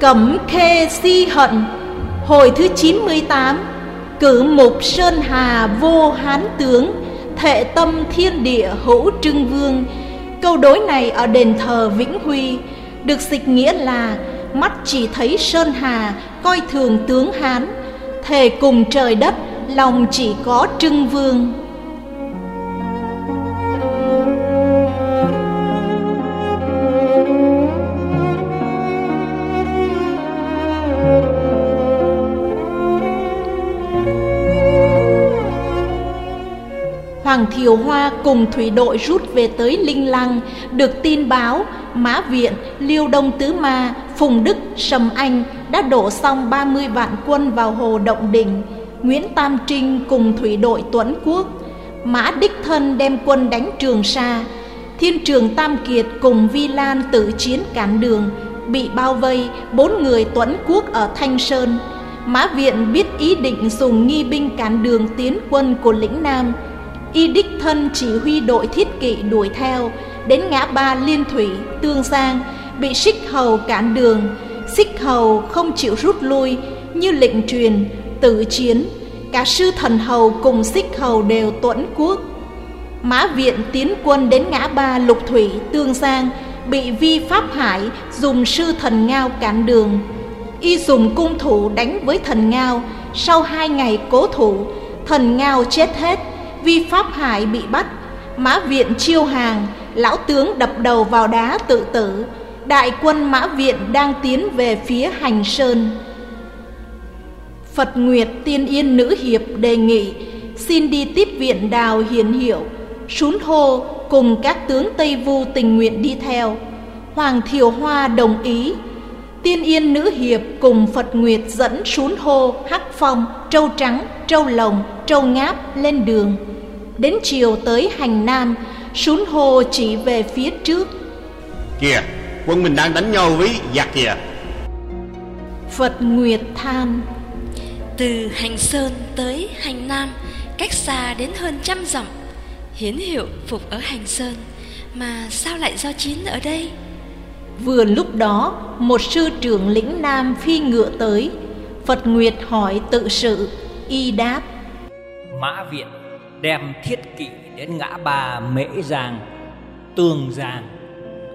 Cẩm khê si hận, Hồi thứ 98 Cử mục Sơn Hà vô hán tướng, Thệ tâm thiên địa hữu trưng vương. Câu đối này ở đền thờ Vĩnh Huy, Được dịch nghĩa là Mắt chỉ thấy Sơn Hà, Coi thường tướng Hán, Thề cùng trời đất, Lòng chỉ có trưng vương. Thiều Hoa cùng thủy đội rút về tới Linh Lăng, được tin báo Mã Viện, Liêu Đông Tứ Ma, Phùng Đức, Sầm Anh đã đổ xong 30 vạn quân vào hồ Động Đình. Nguyễn Tam Trinh cùng thủy đội Tuấn Quốc, Mã Đích Thân đem quân đánh Trường Sa, Thiên Trường Tam Kiệt cùng Vi Lan tự chiến cản đường, bị bao vây bốn người Tuấn Quốc ở Thanh Sơn. Mã Viện biết ý định dùng nghi binh cản đường tiến quân của lĩnh Nam, y đích thân chỉ huy đội thiết kỵ đuổi theo, đến ngã ba liên thủy, tương giang, bị xích hầu cản đường. Xích hầu không chịu rút lui, như lệnh truyền, tự chiến. Cả sư thần hầu cùng xích hầu đều tuẫn quốc mã viện tiến quân đến ngã ba lục thủy, tương giang, bị vi pháp hải dùng sư thần ngao cản đường. Y dùng cung thủ đánh với thần ngao. Sau hai ngày cố thủ, thần ngao chết hết Vi Pháp Hải bị bắt. Mã Viện chiêu hàng, Lão tướng đập đầu vào đá tự tử. Đại quân Mã Viện đang tiến về phía Hành Sơn. Phật Nguyệt Tiên Yên Nữ Hiệp đề nghị, Xin đi tiếp viện đào hiền hiệu, Sún hô cùng các tướng Tây Vu tình nguyện đi theo. Hoàng Thiều Hoa đồng ý Tiên Yên Nữ Hiệp cùng Phật Nguyệt dẫn Sún Hô, Hắc Phong, Trâu Trắng, Trâu Lồng, Trâu Ngáp lên đường. Đến chiều tới hành nam Sún hô chỉ về phía trước. Kìa quân mình đang đánh nhau với giặc kìa. Phật Nguyệt than Từ hành sơn tới hành nam Cách xa đến hơn trăm dặm. Hiến hiệu phục ở hành sơn Mà sao lại do chiến ở đây Vừa lúc đó Một sư trưởng lĩnh nam phi ngựa tới. Phật Nguyệt hỏi tự sự Y đáp. Mã viện đem thiết kỵ đến ngã ba mễ giang tường giang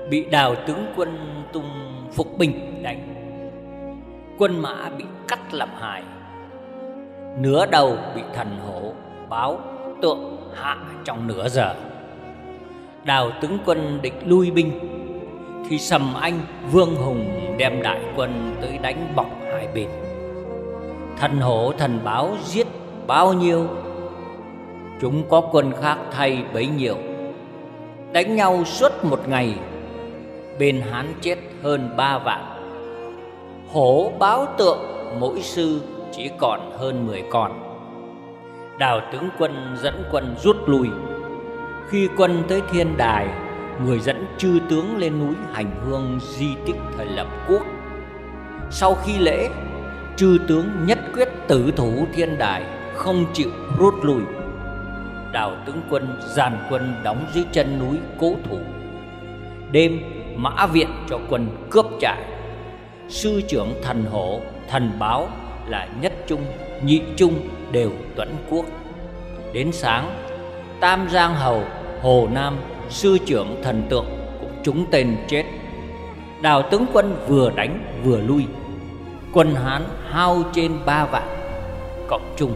bị đào tướng quân tung phục bình đánh. Quân mã bị cắt làm hại, nửa đầu bị thần hổ báo tượng hạ trong nửa giờ. Đào tướng quân địch lui binh thì sầm anh vương hùng đem đại quân tới đánh bọc hai bên. Thần hổ thần báo giết bao nhiêu? Chúng có quân khác thay bấy nhiêu? Đánh nhau suốt một ngày, Bên Hán chết hơn ba vạn. Hổ báo tượng mỗi sư chỉ còn hơn mười con. Đào tướng quân dẫn quân rút lui. Khi quân tới thiên đài Người dẫn chư tướng lên núi hành hương di tích thời lập quốc. Sau khi lễ, Chư tướng nhất quyết tử thủ thiên đài, Không chịu rút lui. Đào tướng quân dàn quân đóng dưới chân núi cố thủ. Đêm, mã viện cho quân cướp trại. Sư trưởng thần hổ thần báo là nhất trung, nhị trung đều tuẫn quốc. Đến sáng, tam giang hầu, hồ nam sư trưởng thần tượng cũng trúng tên chết. Đào tướng quân vừa đánh vừa lui. Quân hán hao trên ba vạn, cộng chung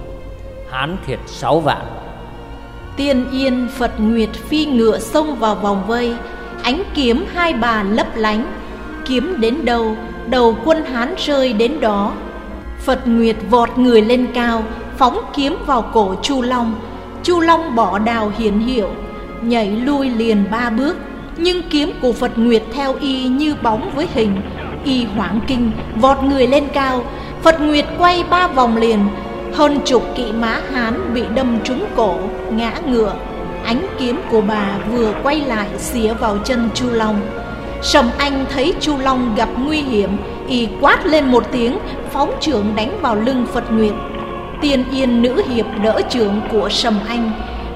hán thiệt sáu vạn. Tiên yên, Phật Nguyệt, phi ngựa xông vào vòng vây. Ánh kiếm hai bà lấp lánh. Kiếm đến đâu, Đầu quân Hán rơi đến đó. Phật Nguyệt vọt người lên cao, Phóng kiếm vào cổ Chu Long. Chu Long bỏ đào hiển hiệu. Nhảy lui liền ba bước Nhưng kiếm của Phật Nguyệt theo y như bóng với hình Y hoảng kinh Vọt người lên cao Phật Nguyệt quay ba vòng liền hơn chục kỵ mã Hán bị đâm trúng cổ, ngã ngựa. Ánh kiếm của bà vừa quay lại xía vào chân Chu Long. Sầm Anh thấy Chu Long gặp nguy hiểm, y quát lên một tiếng, phóng trưởng đánh vào lưng Phật Nguyệt. Tiên Yên nữ hiệp đỡ trưởng của Sầm Anh.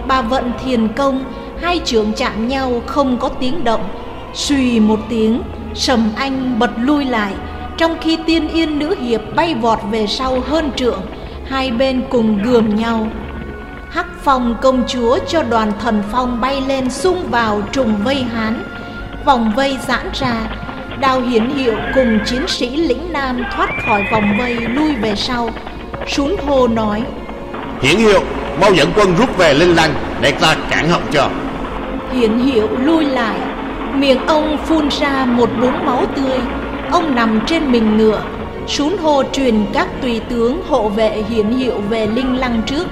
Bà vận thiền công, hai trưởng chạm nhau không có tiếng động. suy một tiếng, Sầm Anh bật lui lại, Trong khi tiên yên nữ hiệp bay vọt về sau hơn trượng Hai bên cùng gườm nhau. Hắc phong công chúa cho đoàn thần phong bay lên xung vào trùng vây hán. Vòng vây giãn ra Đào hiển hiệu cùng chiến sĩ lĩnh nam thoát khỏi vòng vây lui về sau. Súng hô nói Hiển hiệu Mau dẫn quân rút về Linh Lăng Để ta cản họng cho. Hiển hiệu lui lại. Miệng ông phun ra một búng máu tươi. Ông nằm trên mình ngựa. Xuống hô truyền các tùy tướng hộ vệ hiển hiệu về Linh Lăng trước.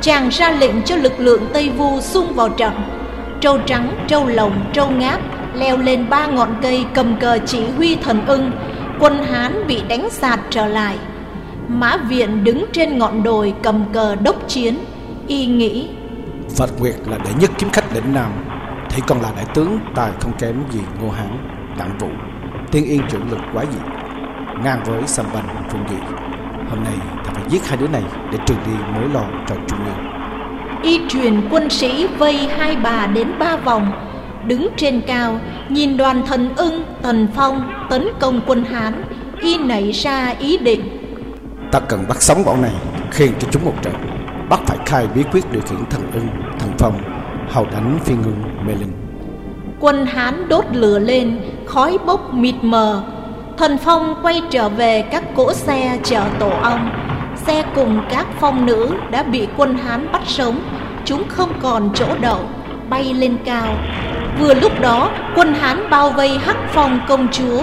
Chàng ra lệnh cho lực lượng Tây Vu xung vào trận. Trâu trắng, trâu lồng, trâu ngáp Leo lên ba ngọn cây cầm cờ chỉ huy thần ưng. Quân Hán bị đánh sạt trở lại. Mã Viện đứng trên ngọn đồi cầm cờ đốc chiến. Y nghĩ Phật Nguyệt là đệ nhất kiếm khách lĩnh Nam. Thì còn là đại tướng tài không kém gì Ngô Hán, Đặng Vũ. Tiên yên trưởng lực quá dị Ngang với Sầm Bành, Phùng Dị Hôm nay ta phải giết hai đứa này Để trừ đi mối lo cho Trung Nguyên Y truyền quân sĩ vây hai bà đến ba vòng Đứng trên cao Nhìn đoàn thần ưng, tần phong Tấn công quân Hán Y nảy ra ý định. Ta cần bắt sống bọn này Khiên cho chúng một trận Bắt phải khai bí quyết điều khiển thần ưng, thần phong Hầu đánh phi ngưng mê linh. Quân Hán đốt lửa lên, Khói bốc mịt mờ. Thần Phong quay trở về các cỗ xe chở tổ ong. Xe cùng các phong nữ đã bị quân Hán bắt sống, Chúng không còn chỗ đậu, Bay lên cao. Vừa lúc đó, quân Hán bao vây hắc phong công chúa.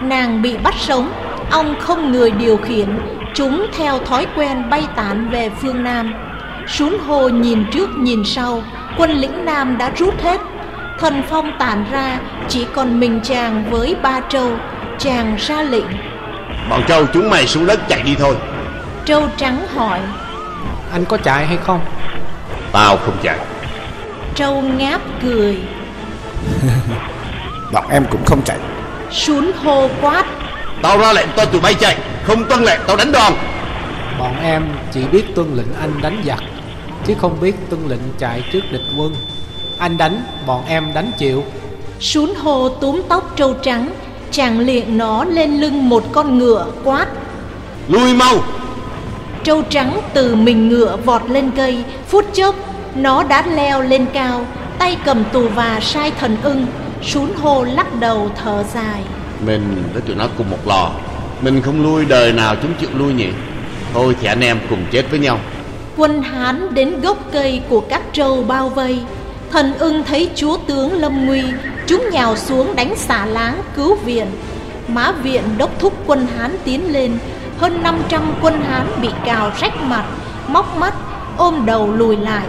Nàng bị bắt sống, Ong không người điều khiển, Chúng theo thói quen bay tán về phương Nam. Xuống hồ nhìn trước nhìn sau Quân lĩnh Nam đã rút hết. Thần phong tản ra Chỉ còn mình chàng với ba trâu Chàng ra lệnh. Bọn trâu chúng mày xuống đất chạy đi thôi. Trâu trắng hỏi Anh có chạy hay không? Tao không chạy. Trâu ngáp cười. Bọn em cũng không chạy. Sún hô quát. Tao ra lệnh cho tụi bay chạy Không tuân lệnh tao đánh đòn Bọn em chỉ biết tuân lệnh anh đánh giặc Chứ không biết tuân lệnh chạy trước địch quân. Anh đánh, bọn em đánh chịu. Sún hô túm tóc trâu trắng Chàng liền nó lên lưng một con ngựa quát. Lui mau! Trâu trắng từ mình ngựa vọt lên cây Phút chốc Nó đã leo lên cao Tay cầm tù và sai thần ưng. Sún hô lắc đầu thở dài. Mình với tụi nó cùng một lò. Mình không lui đời nào chúng chịu lui nhỉ. Thôi thì anh em cùng chết với nhau Quân Hán đến gốc cây của các trâu bao vây. Thần ưng thấy chúa tướng lâm nguy, Chúng nhào xuống đánh xả láng cứu viện. Mã viện đốc thúc quân Hán tiến lên, Hơn 500 quân Hán bị cào rách mặt, Móc mắt, ôm đầu lùi lại.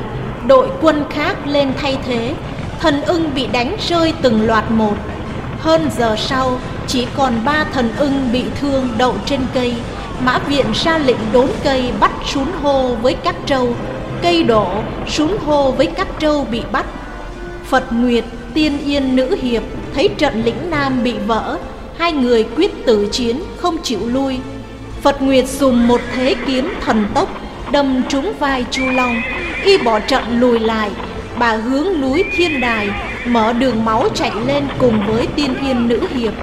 Đội quân khác lên thay thế, Thần ưng bị đánh rơi từng loạt một. Hơn giờ sau, Chỉ còn ba thần ưng bị thương đậu trên cây. Mã viện ra lệnh đốn cây bắt sún hô với các trâu Cây đổ, sún hô với các trâu bị bắt. Phật Nguyệt, tiên yên nữ hiệp Thấy trận lĩnh Nam bị vỡ Hai người quyết tử chiến không chịu lui. Phật Nguyệt dùng một thế kiếm thần tốc Đâm trúng vai Chu Long. Khi bỏ trận lùi lại Bà hướng núi Thiên Đài Mở đường máu chạy lên cùng với tiên yên nữ hiệp.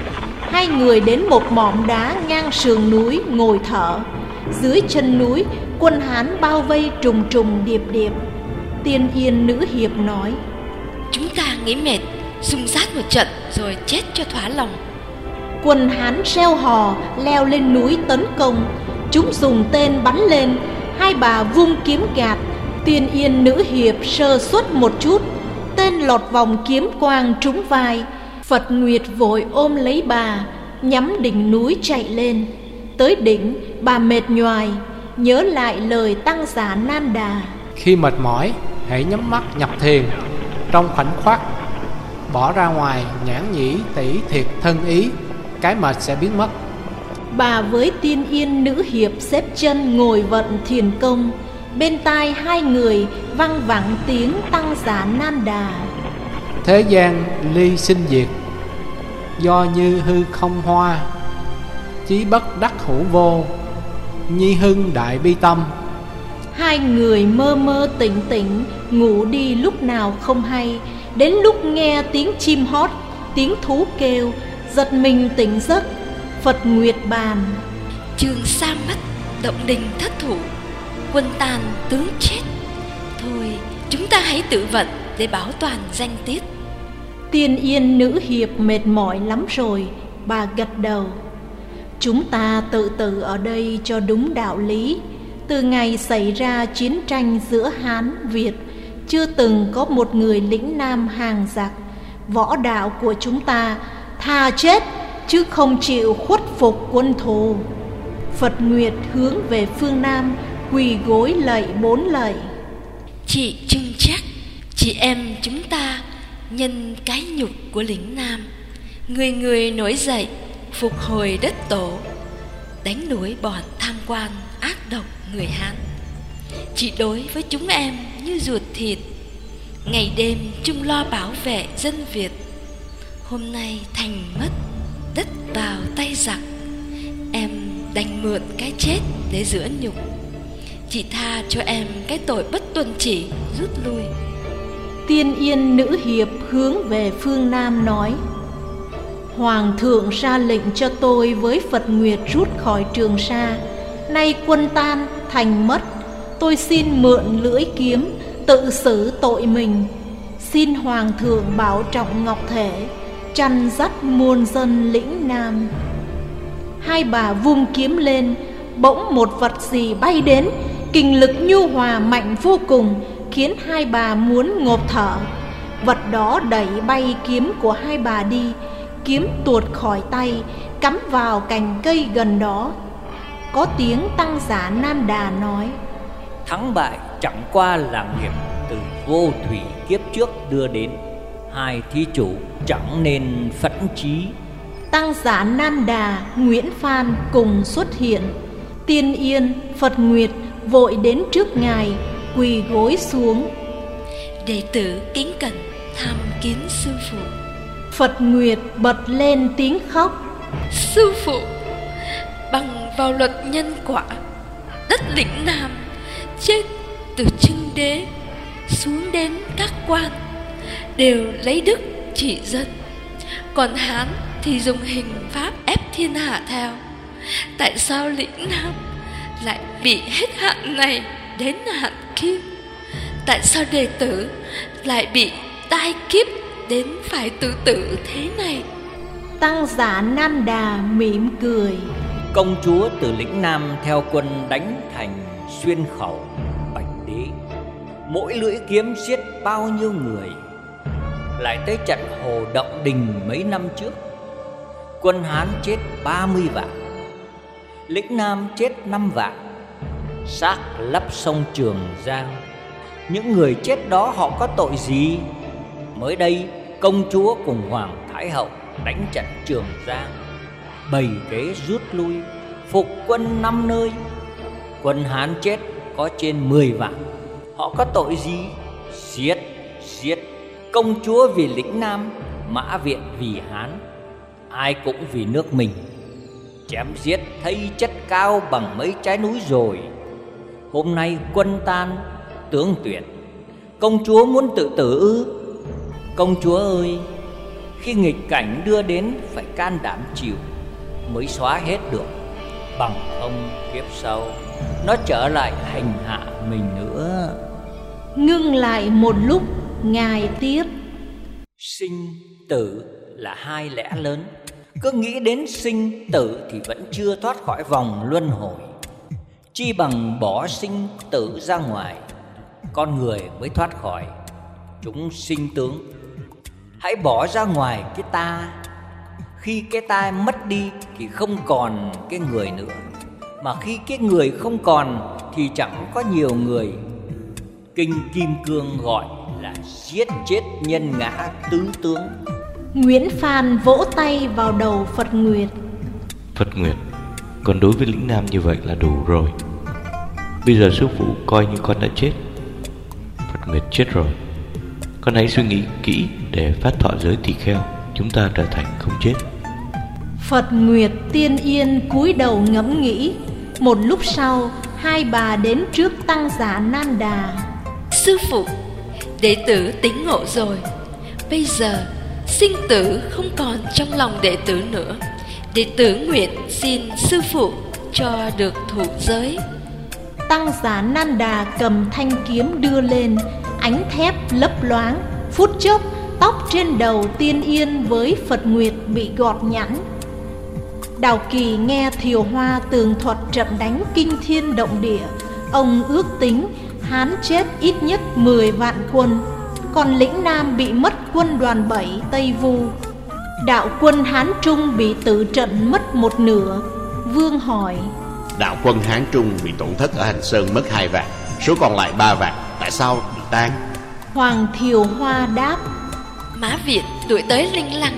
Hai người đến một mỏm đá ngang sườn núi ngồi thở. Dưới chân núi quân Hán bao vây trùng trùng điệp điệp. Tiên yên nữ hiệp nói Chúng ta nghĩ mệt Xung sát một trận rồi chết cho thỏa lòng. Quân Hán reo hò leo lên núi tấn công. Chúng dùng tên bắn lên Hai bà vung kiếm gạt. Tiên yên nữ hiệp sơ suất một chút. Tên lọt vòng kiếm quang trúng vai Phật Nguyệt vội ôm lấy bà Nhắm đỉnh núi chạy lên. Tới đỉnh bà mệt nhoài Nhớ lại lời tăng giả nan đà. Khi mệt mỏi, hãy nhắm mắt nhập thiền. Trong khoảnh khắc Bỏ ra ngoài nhãn nhĩ tỷ thiệt thân ý Cái mệt sẽ biến mất. Bà với tiên yên nữ hiệp xếp chân ngồi vận thiền công. Bên tai hai người văng vẳng tiếng tăng giả nan đà. Thế gian ly sinh diệt Do như hư không hoa Chí bất đắc hữu vô Nhi hưng đại bi tâm. Hai người mơ mơ tỉnh tỉnh Ngủ đi lúc nào không hay. Đến lúc nghe tiếng chim hót Tiếng thú kêu Giật mình tỉnh giấc Phật Nguyệt bàn. Trường sa mất Động đình thất thủ Quân tàn tướng chết. Thôi chúng ta hãy tự vận Để bảo toàn danh tiết Tiên yên nữ hiệp mệt mỏi lắm rồi Bà gật đầu. Chúng ta tự tử ở đây cho đúng đạo lý. Từ ngày xảy ra chiến tranh giữa Hán, Việt Chưa từng có một người lĩnh nam hàng giặc. Võ đạo của chúng ta thà chết Chứ không chịu khuất phục quân thù. Phật Nguyệt hướng về phương Nam Quỳ gối lạy bốn lạy. Chị trưng chắc Chị em chúng ta Nhân cái nhục của lĩnh Nam. Người người nổi dậy, Phục hồi đất tổ, Đánh đuổi bọn tham quan ác độc người Hán. Chỉ đối với chúng em như ruột thịt, Ngày đêm chung lo bảo vệ dân Việt. Hôm nay thành mất, Đất vào tay giặc, Em đành mượn cái chết để rửa nhục. Chị tha cho em cái tội bất tuân chỉ, rút lui. Tiên yên nữ hiệp hướng về phương Nam nói, Hoàng thượng ra lệnh cho tôi với Phật Nguyệt rút khỏi trường sa. Nay quân tan, thành mất. Tôi xin mượn lưỡi kiếm, tự xử tội mình. Xin Hoàng thượng bảo trọng ngọc thể, Chăn dắt muôn dân lĩnh Nam. Hai bà vung kiếm lên, Bỗng một vật gì bay đến, Kinh lực nhu hòa mạnh vô cùng. Khiến hai bà muốn ngộp thở. Vật đó đẩy bay kiếm của hai bà đi. Kiếm tuột khỏi tay Cắm vào cành cây gần đó. Có tiếng tăng giả Nan Đà nói Thắng bại chẳng qua là nghiệp từ vô thủy kiếp trước đưa đến. Hai thí chủ chẳng nên phẫn trí Tăng giả Nan Đà, Nguyễn Phan cùng xuất hiện. Tiên Yên, Phật Nguyệt vội đến trước ngài Quỳ gối xuống. Đệ tử kính cẩn tham kiến sư phụ. Phật Nguyệt bật lên tiếng khóc. Sư phụ Bằng vào luật nhân quả Đất lĩnh Nam Chết từ trưng đế Xuống đến các quan Đều lấy đức trị dân. Còn Hán thì dùng hình pháp ép thiên hạ theo. Tại sao lĩnh Nam Lại bị hết hạn này đến hạn kia Tại sao đệ tử Lại bị tai kiếp đến phải tự tử thế này? Tăng giả Nan Đà mỉm cười. Công chúa từ lĩnh Nam theo quân đánh thành xuyên khẩu bạch đế. Mỗi lưỡi kiếm giết bao nhiêu người Lại tới trận Hồ Động Đình mấy năm trước. Quân Hán chết 30 vạn Lĩnh Nam chết 5 vạn Xác lấp sông Trường Giang. Những người chết đó họ có tội gì? Mới đây công chúa cùng Hoàng Thái Hậu đánh trận Trường Giang. Bày kế rút lui Phục quân năm nơi. Quân Hán chết có trên 10 vạn. Họ có tội gì? Giết, giết. Công chúa vì lĩnh Nam Mã viện vì Hán. Ai cũng vì nước mình. Chém giết thấy chất cao bằng mấy trái núi rồi. Hôm nay quân tan tướng tuyệt. Công chúa muốn tự tử ư? Công chúa ơi Khi nghịch cảnh đưa đến phải can đảm chịu Mới xóa hết được Bằng không kiếp sau Nó trở lại hành hạ mình nữa. Ngưng lại một lúc Ngài tiếp. Sinh tử là hai lẽ lớn. Cứ nghĩ đến sinh tử thì vẫn chưa thoát khỏi vòng luân hồi Chi bằng bỏ sinh tử ra ngoài Con người mới thoát khỏi. Chúng sinh tướng Hãy bỏ ra ngoài cái ta. Khi cái ta mất đi thì không còn cái người nữa. Mà khi cái người không còn thì chẳng có nhiều người. Kinh Kim Cương gọi là giết chết nhân ngã tứ tướng. Nguyễn Phan vỗ tay vào đầu Phật Nguyệt. Phật Nguyệt Còn đối với lĩnh nam như vậy là đủ rồi Bây giờ sư phụ coi như con đã chết. Phật Nguyệt chết rồi. Con hãy suy nghĩ kỹ để phát thọ giới tỳ kheo Chúng ta trở thành không chết. Phật Nguyệt tiên yên cúi đầu ngẫm nghĩ. Một lúc sau Hai bà đến trước tăng giả Nan Đà. Sư phụ Đệ tử tính ngộ rồi. Bây giờ sinh tử không còn trong lòng đệ tử nữa. Đệ tử nguyện xin sư phụ cho được thụ giới Tăng giả Nan Đà cầm thanh kiếm đưa lên, Ánh thép lấp loáng, Phút chốc tóc trên đầu tiên yên với Phật Nguyệt bị gọt nhẵn. Đào Kỳ nghe Thiều Hoa tường thuật trận đánh kinh thiên động địa, Ông ước tính Hán chết ít nhất 10 vạn quân, Còn lĩnh Nam bị mất quân đoàn 7 Tây Vu. Đạo quân Hán Trung bị tử trận mất một nửa, Vương hỏi Đạo quân Hán Trung bị tổn thất ở Hành Sơn mất hai vạn Số còn lại ba vạn. Tại sao bị tan? Hoàng Thiều Hoa đáp Mã Việt đuổi tới Linh Lăng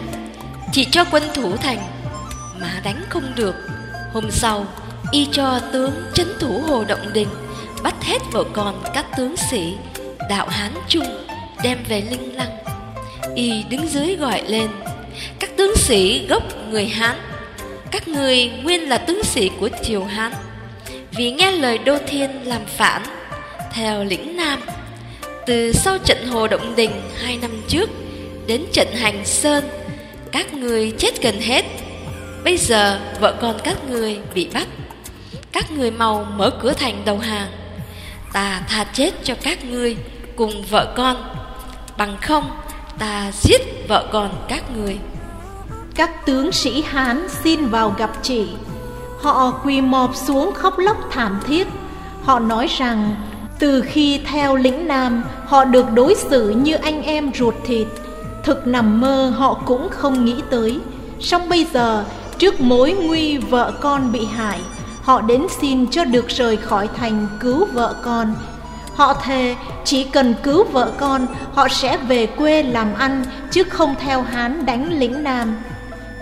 Chỉ cho quân thủ thành Mà đánh không được. Hôm sau Y cho tướng chấn thủ Hồ Động Đình Bắt hết vợ con các tướng sĩ Đạo Hán Trung Đem về Linh Lăng. Y đứng dưới gọi lên Các tướng sĩ gốc người Hán các người nguyên là tướng sĩ của triều Hán. Vì nghe lời Đô Thiên làm phản, Theo lĩnh Nam, Từ sau trận Hồ Động Đình hai năm trước Đến trận Hành Sơn, Các người chết gần hết. Bây giờ vợ con các người bị bắt. Các người mau mở cửa thành đầu hàng. Ta tha chết cho các ngươi Cùng vợ con. Bằng không, ta giết vợ con các người. Các tướng sĩ Hán xin vào gặp chị. Họ quỳ mọp xuống khóc lóc thảm thiết. Họ nói rằng, từ khi theo lĩnh Nam, Họ được đối xử như anh em ruột thịt. Thực nằm mơ, họ cũng không nghĩ tới. Song bây giờ, trước mối nguy vợ con bị hại, Họ đến xin cho được rời khỏi thành cứu vợ con. Họ thề, chỉ cần cứu vợ con, Họ sẽ về quê làm ăn, Chứ không theo Hán đánh lĩnh Nam.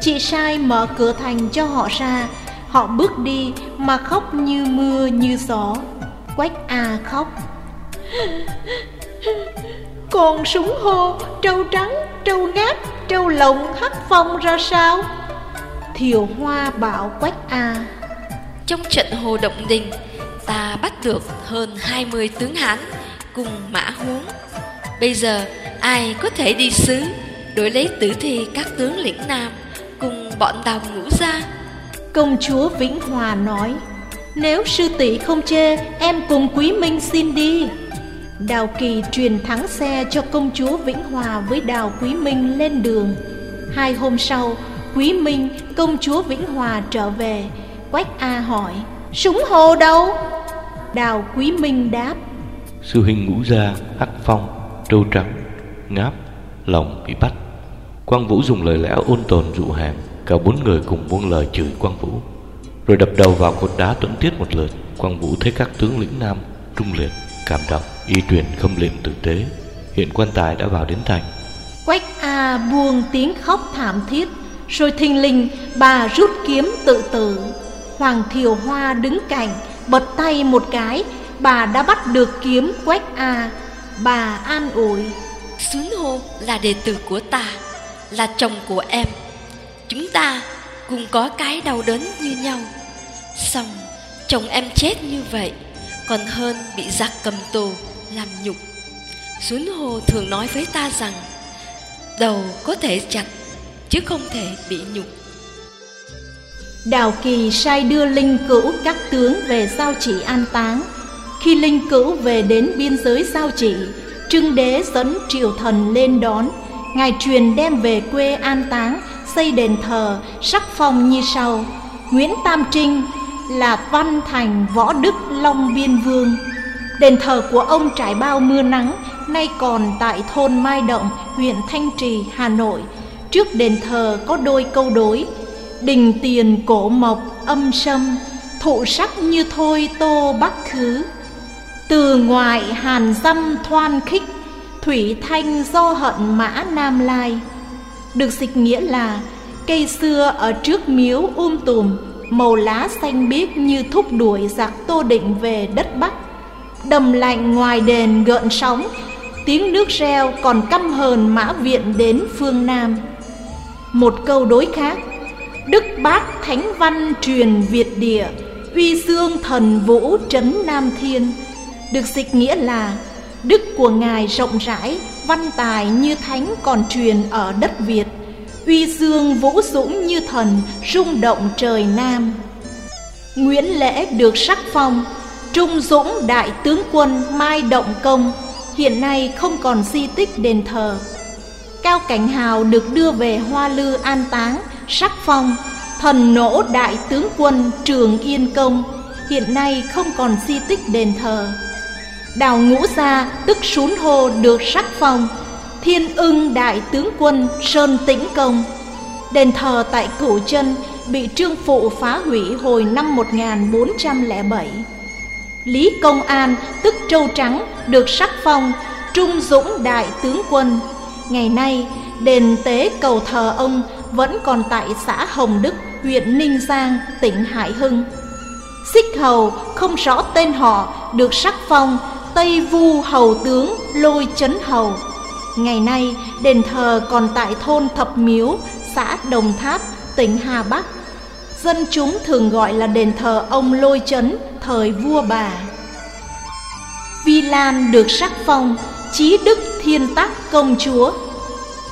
Chị sai mở cửa thành cho họ ra. Họ bước đi mà khóc như mưa như gió. Quách A khóc. Còn súng hô, trâu trắng, trâu ngát, trâu lồng hắt phong ra sao? Thiều Hoa bảo Quách A. Trong trận Hồ Động Đình Ta bắt được hơn 20 tướng Hán Cùng mã huống. Bây giờ ai có thể đi xứ đổi lấy tử thi các tướng lĩnh Nam? Cùng bọn đào ngũ ra. Công chúa Vĩnh Hòa nói Nếu sư tỷ không chê Em cùng Quý Minh xin đi. Đào Kỳ truyền thắng xe cho công chúa Vĩnh Hòa với Đào Quý Minh lên đường. Hai hôm sau Quý Minh, công chúa Vĩnh Hòa trở về. Quách A hỏi Súng hồ đâu? Đào Quý Minh đáp Sư huynh ngũ gia, hắc phong, trâu trắng, ngáp, lòng bị bắt Quang Vũ dùng lời lẽ ôn tồn dụ hàng Cả bốn người cùng buông lời chửi Quang Vũ. Rồi đập đầu vào cột đá tuẫn tiết một lượt Quang Vũ thấy các tướng lĩnh nam trung liệt Cảm động, y truyền khâm liệm tử tế. Hiện quan tài đã vào đến thành. Quách A buông tiếng khóc thảm thiết Rồi thình lình bà rút kiếm tự tử. Hoàng Thiều Hoa đứng cạnh Bật tay một cái Bà đã bắt được kiếm Quách A. Bà an ủi Xuân Hô là đệ tử của ta là chồng của em. Chúng ta cùng có cái đau đớn như nhau. Xong, chồng em chết như vậy, Còn hơn bị giặc cầm tù, Làm nhục. Xuân Hồ thường nói với ta rằng, Đầu có thể chặt, Chứ không thể bị nhục. Đào Kỳ sai đưa linh cữu các tướng về giao chỉ an táng. Khi linh cữu về đến biên giới giao chỉ Trưng đế dẫn triều thần lên đón. Ngài truyền đem về quê an táng Xây đền thờ sắc phong như sau. Nguyễn Tam Trinh là văn thành võ đức long biên vương. Đền thờ của ông trải bao mưa nắng Nay còn tại thôn Mai Động, huyện Thanh Trì, Hà Nội. Trước đền thờ có đôi câu đối Đình tiền cổ mộc âm sâm Thụ sắc như thôi tô bắc khứ. Từ ngoại hàn dâm thoan khích Thủy thanh do hận mã nam lai. Được dịch nghĩa là, Cây xưa ở trước miếu um tùm, Màu lá xanh biếc như thúc đuổi giặc tô định về đất Bắc. Đầm lạnh ngoài đền gợn sóng, Tiếng nước reo còn căm hờn mã viện đến phương Nam. Một câu đối khác, Đức bác thánh văn truyền Việt địa, Uy dương thần vũ trấn Nam Thiên. Được dịch nghĩa là Đức của Ngài rộng rãi, Văn tài như thánh còn truyền ở đất Việt, uy dương vũ dũng như thần rung động trời nam. Nguyễn lễ được sắc phong, trung dũng đại tướng quân mai động công, hiện nay không còn di tích đền thờ. Cao cảnh hào được đưa về hoa lư an táng, sắc phong, thần nỗ đại tướng quân trường yên công, hiện nay không còn di tích đền thờ đào ngũ gia tức sún hô được sắc phong. Thiên ưng đại tướng quân sơn tĩnh công. Đền thờ tại cửu chân bị trương phụ phá hủy hồi năm 1407 Lý Công An tức châu Trắng được sắc phong Trung Dũng Đại Tướng Quân. Ngày nay đền tế cầu thờ ông vẫn còn tại xã Hồng Đức, huyện Ninh Giang, tỉnh Hải Hưng. Xích Hầu không rõ tên họ được sắc phong Tây Vu Hầu Tướng Lôi Chấn Hầu. Ngày nay đền thờ còn tại thôn Thập Miếu, xã Đồng Tháp, tỉnh Hà Bắc. Dân chúng thường gọi là đền thờ ông Lôi Chấn thời vua bà. Vi Lan được sắc phong Chí Đức Thiên Tắc Công Chúa.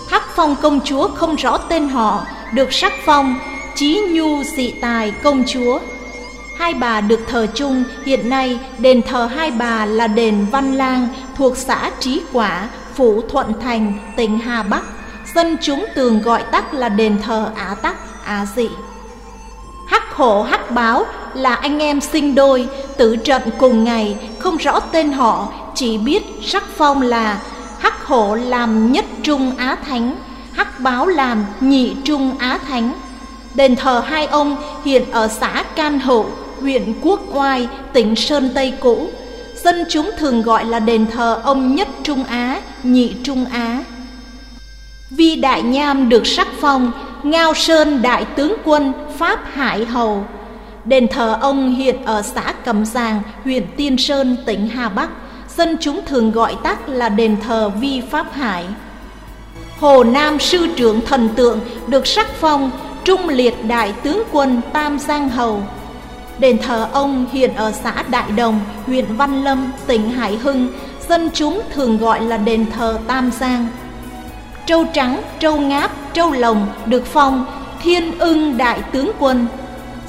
Hắc phong công chúa không rõ tên họ Được sắc phong Chí Nhu Dị Tài Công Chúa. Hai bà được thờ chung Hiện nay đền thờ hai bà là đền Văn Lang Thuộc xã Trí Quả, Phủ Thuận Thành, tỉnh Hà Bắc. Dân chúng tường gọi tắt là đền thờ Á Tắc, Á Dị. Hắc hổ hắc báo là anh em sinh đôi Tử trận cùng ngày Không rõ tên họ Chỉ biết sắc phong là Hắc hổ làm nhất trung Á Thánh Hắc báo làm nhị trung Á Thánh. Đền thờ hai ông hiện ở xã Can Hậu Huyện Quốc Oai, tỉnh Sơn Tây cũ. Dân chúng thường gọi là đền thờ ông nhất Trung Á, nhị Trung Á. Vi Đại Nham được sắc phong Ngao Sơn Đại Tướng Quân Pháp Hải Hầu. Đền thờ ông hiện ở xã Cầm Giàng, huyện Tiên Sơn, tỉnh Hà Bắc. Dân chúng thường gọi tắt là đền thờ Vi Pháp Hải. Hồ Nam Sư trưởng Thần Tượng được sắc phong Trung Liệt Đại Tướng Quân Tam Giang Hầu. Đền thờ ông hiện ở xã Đại Đồng, huyện Văn Lâm, tỉnh Hải Hưng. Dân chúng thường gọi là đền thờ Tam Giang. Trâu trắng, trâu ngáp, trâu lồng được phong Thiên ưng đại tướng quân.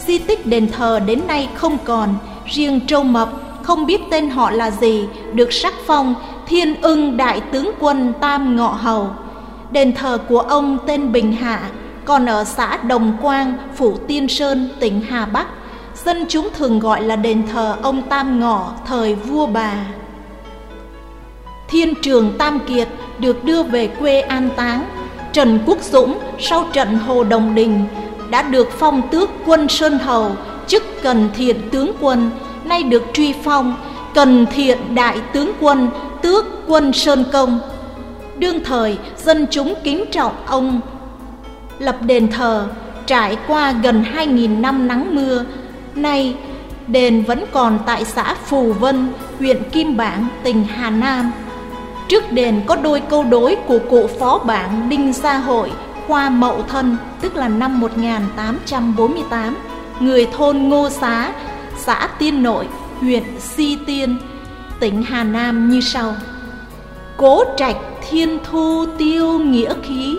Di tích đền thờ đến nay không còn Riêng trâu mập không biết tên họ là gì Được sắc phong Thiên ưng đại tướng quân Tam Ngọ Hầu. Đền thờ của ông tên Bình Hạ Còn ở xã Đồng Quang, Phủ Tiên Sơn, tỉnh Hà Bắc. Dân chúng thường gọi là đền thờ ông Tam Ngọ thời vua bà Thiên trường Tam Kiệt được đưa về quê an táng. Trần Quốc Dũng sau trận Hồ Đồng Đình đã được phong tước quân Sơn Hầu, chức cần thiện tướng quân, nay được truy phong cần thiện đại tướng quân, tước quân Sơn Công. Đương thời, dân chúng kính trọng ông lập đền thờ trải qua gần 2.000 năm nắng mưa. Nay, đền vẫn còn tại xã Phù Vân, huyện Kim Bảng, tỉnh Hà Nam. Trước đền có đôi câu đối của cụ phó bản Đinh Gia Hội Khoa Mậu Thân tức là năm 1848 Người thôn Ngô Xá, xã Tiên Nội, huyện Si Tiên, tỉnh Hà Nam như sau Cố trạch thiên thu tiêu nghĩa khí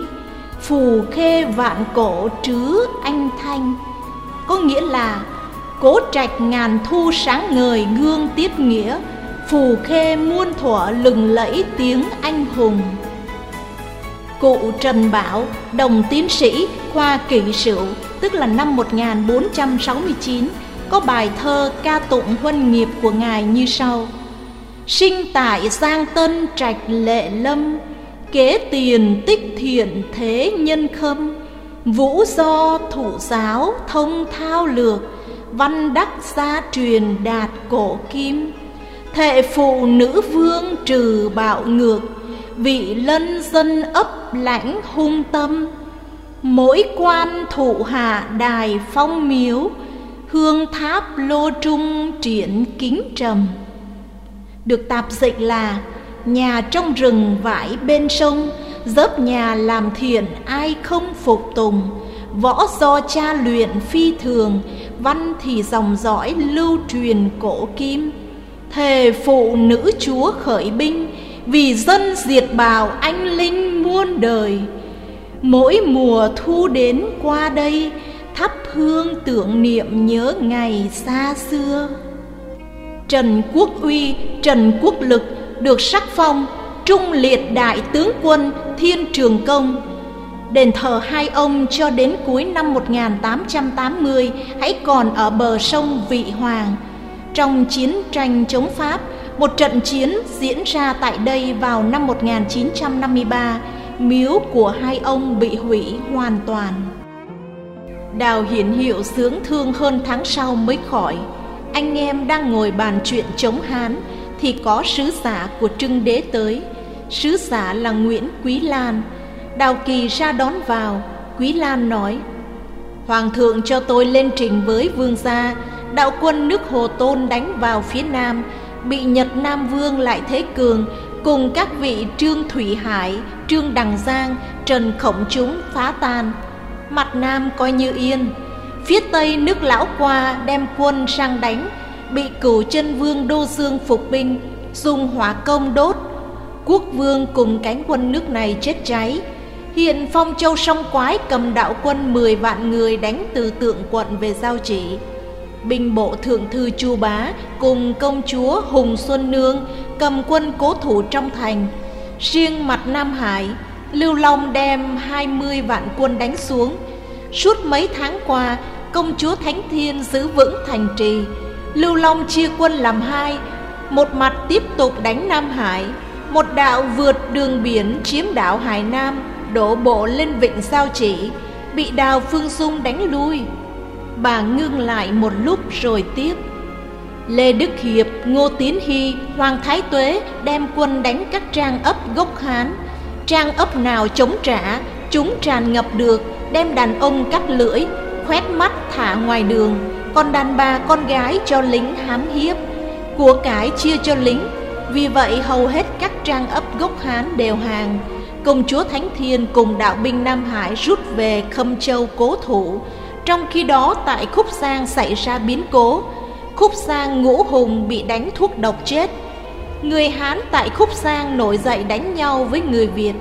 Phù khê vạn cổ trứ anh thanh Có nghĩa là Cố trạch ngàn thu sáng ngời gương tiết nghĩa phù khê muôn thuở lừng lẫy tiếng anh hùng Cụ Trần Bảo, đồng tiến sĩ khoa kỷ sửu, tức là năm 1469, có bài thơ ca tụng huân nghiệp của Ngài như sau. Sinh tại Giang Tân trạch lệ lâm, kế tiền tích thiện thế nhân khâm, vũ do thủ giáo thông thao lược, văn đắc gia truyền đạt cổ kim. Thệ phụ nữ vương trừ bạo ngược, vị lân dân ấp lãnh hung tâm. Mỗi quan thụ hạ đài phong miếu, hương tháp lô trung triển kính trầm. Được tạp dịch là, nhà trong rừng vải bên sông dớp nhà làm thiện ai không phục tùng. Võ do cha luyện phi thường văn thì dòng dõi lưu truyền cổ kim. Thề phụ nữ chúa khởi binh vì dân diệt bào anh linh muôn đời. Mỗi mùa thu đến qua đây Thắp hương tưởng niệm nhớ ngày xa xưa. Trần Quốc Uy, Trần Quốc Lực được sắc phong Trung liệt đại tướng quân Thiên Trường Công Đền thờ hai ông cho đến cuối năm 1880 hãy còn ở bờ sông Vị Hoàng. Trong chiến tranh chống Pháp, một trận chiến diễn ra tại đây vào năm 1953, miếu của hai ông bị hủy hoàn toàn. Đào Hiển Hiệu sướng thương hơn tháng sau mới khỏi. Anh em đang ngồi bàn chuyện chống Hán thì có sứ giả của Trưng Đế tới. Sứ giả là Nguyễn Quý Lan. Đào Kỳ ra đón vào, Quý lam nói: Hoàng thượng cho tôi lên trình với vương gia, đạo quân nước Hồ Tôn đánh vào phía nam, bị Nhật Nam Vương lại thế cường cùng các vị Trương Thủy Hải, Trương Đằng Giang, Trần Khổng Chúng phá tan. Mặt Nam coi như yên, phía Tây nước Lão Qua đem quân sang đánh, bị cửu chân vương Đô Dương phục binh, dùng hỏa công đốt. Quốc vương cùng cánh quân nước này chết cháy. Hiện Phong Châu Sông Quái cầm đạo quân 10 vạn người đánh từ tượng quận về giao chỉ. Binh bộ thượng thư Chu Bá cùng công chúa Hùng Xuân Nương cầm quân cố thủ trong thành. Riêng mặt Nam Hải, Lưu Long đem 20 vạn quân đánh xuống. Suốt mấy tháng qua, công chúa Thánh Thiên giữ vững thành trì. Lưu Long chia quân làm hai, một mặt tiếp tục đánh Nam Hải, một đạo vượt đường biển chiếm đảo Hải Nam, đổ bộ lên vịnh Giao Chỉ, bị đào Phương Dung đánh lui. Bà ngưng lại một lúc rồi tiếp Lê Đức Hiệp, Ngô Tiến Hy, Hoàng Thái Tuế đem quân đánh các trang ấp gốc Hán. Trang ấp nào chống trả, chúng tràn ngập được, đem đàn ông cắt lưỡi, khoét mắt thả ngoài đường, còn đàn bà con gái cho lính hám hiếp, của cải chia cho lính. Vì vậy hầu hết các trang ấp gốc Hán đều hàng. Công chúa Thánh Thiên cùng đạo binh Nam Hải rút về Khâm Châu cố thủ, trong khi đó tại Khúc Giang xảy ra biến cố, Khúc Giang ngũ hùng bị đánh thuốc độc chết. Người Hán tại Khúc Giang nổi dậy đánh nhau với người Việt.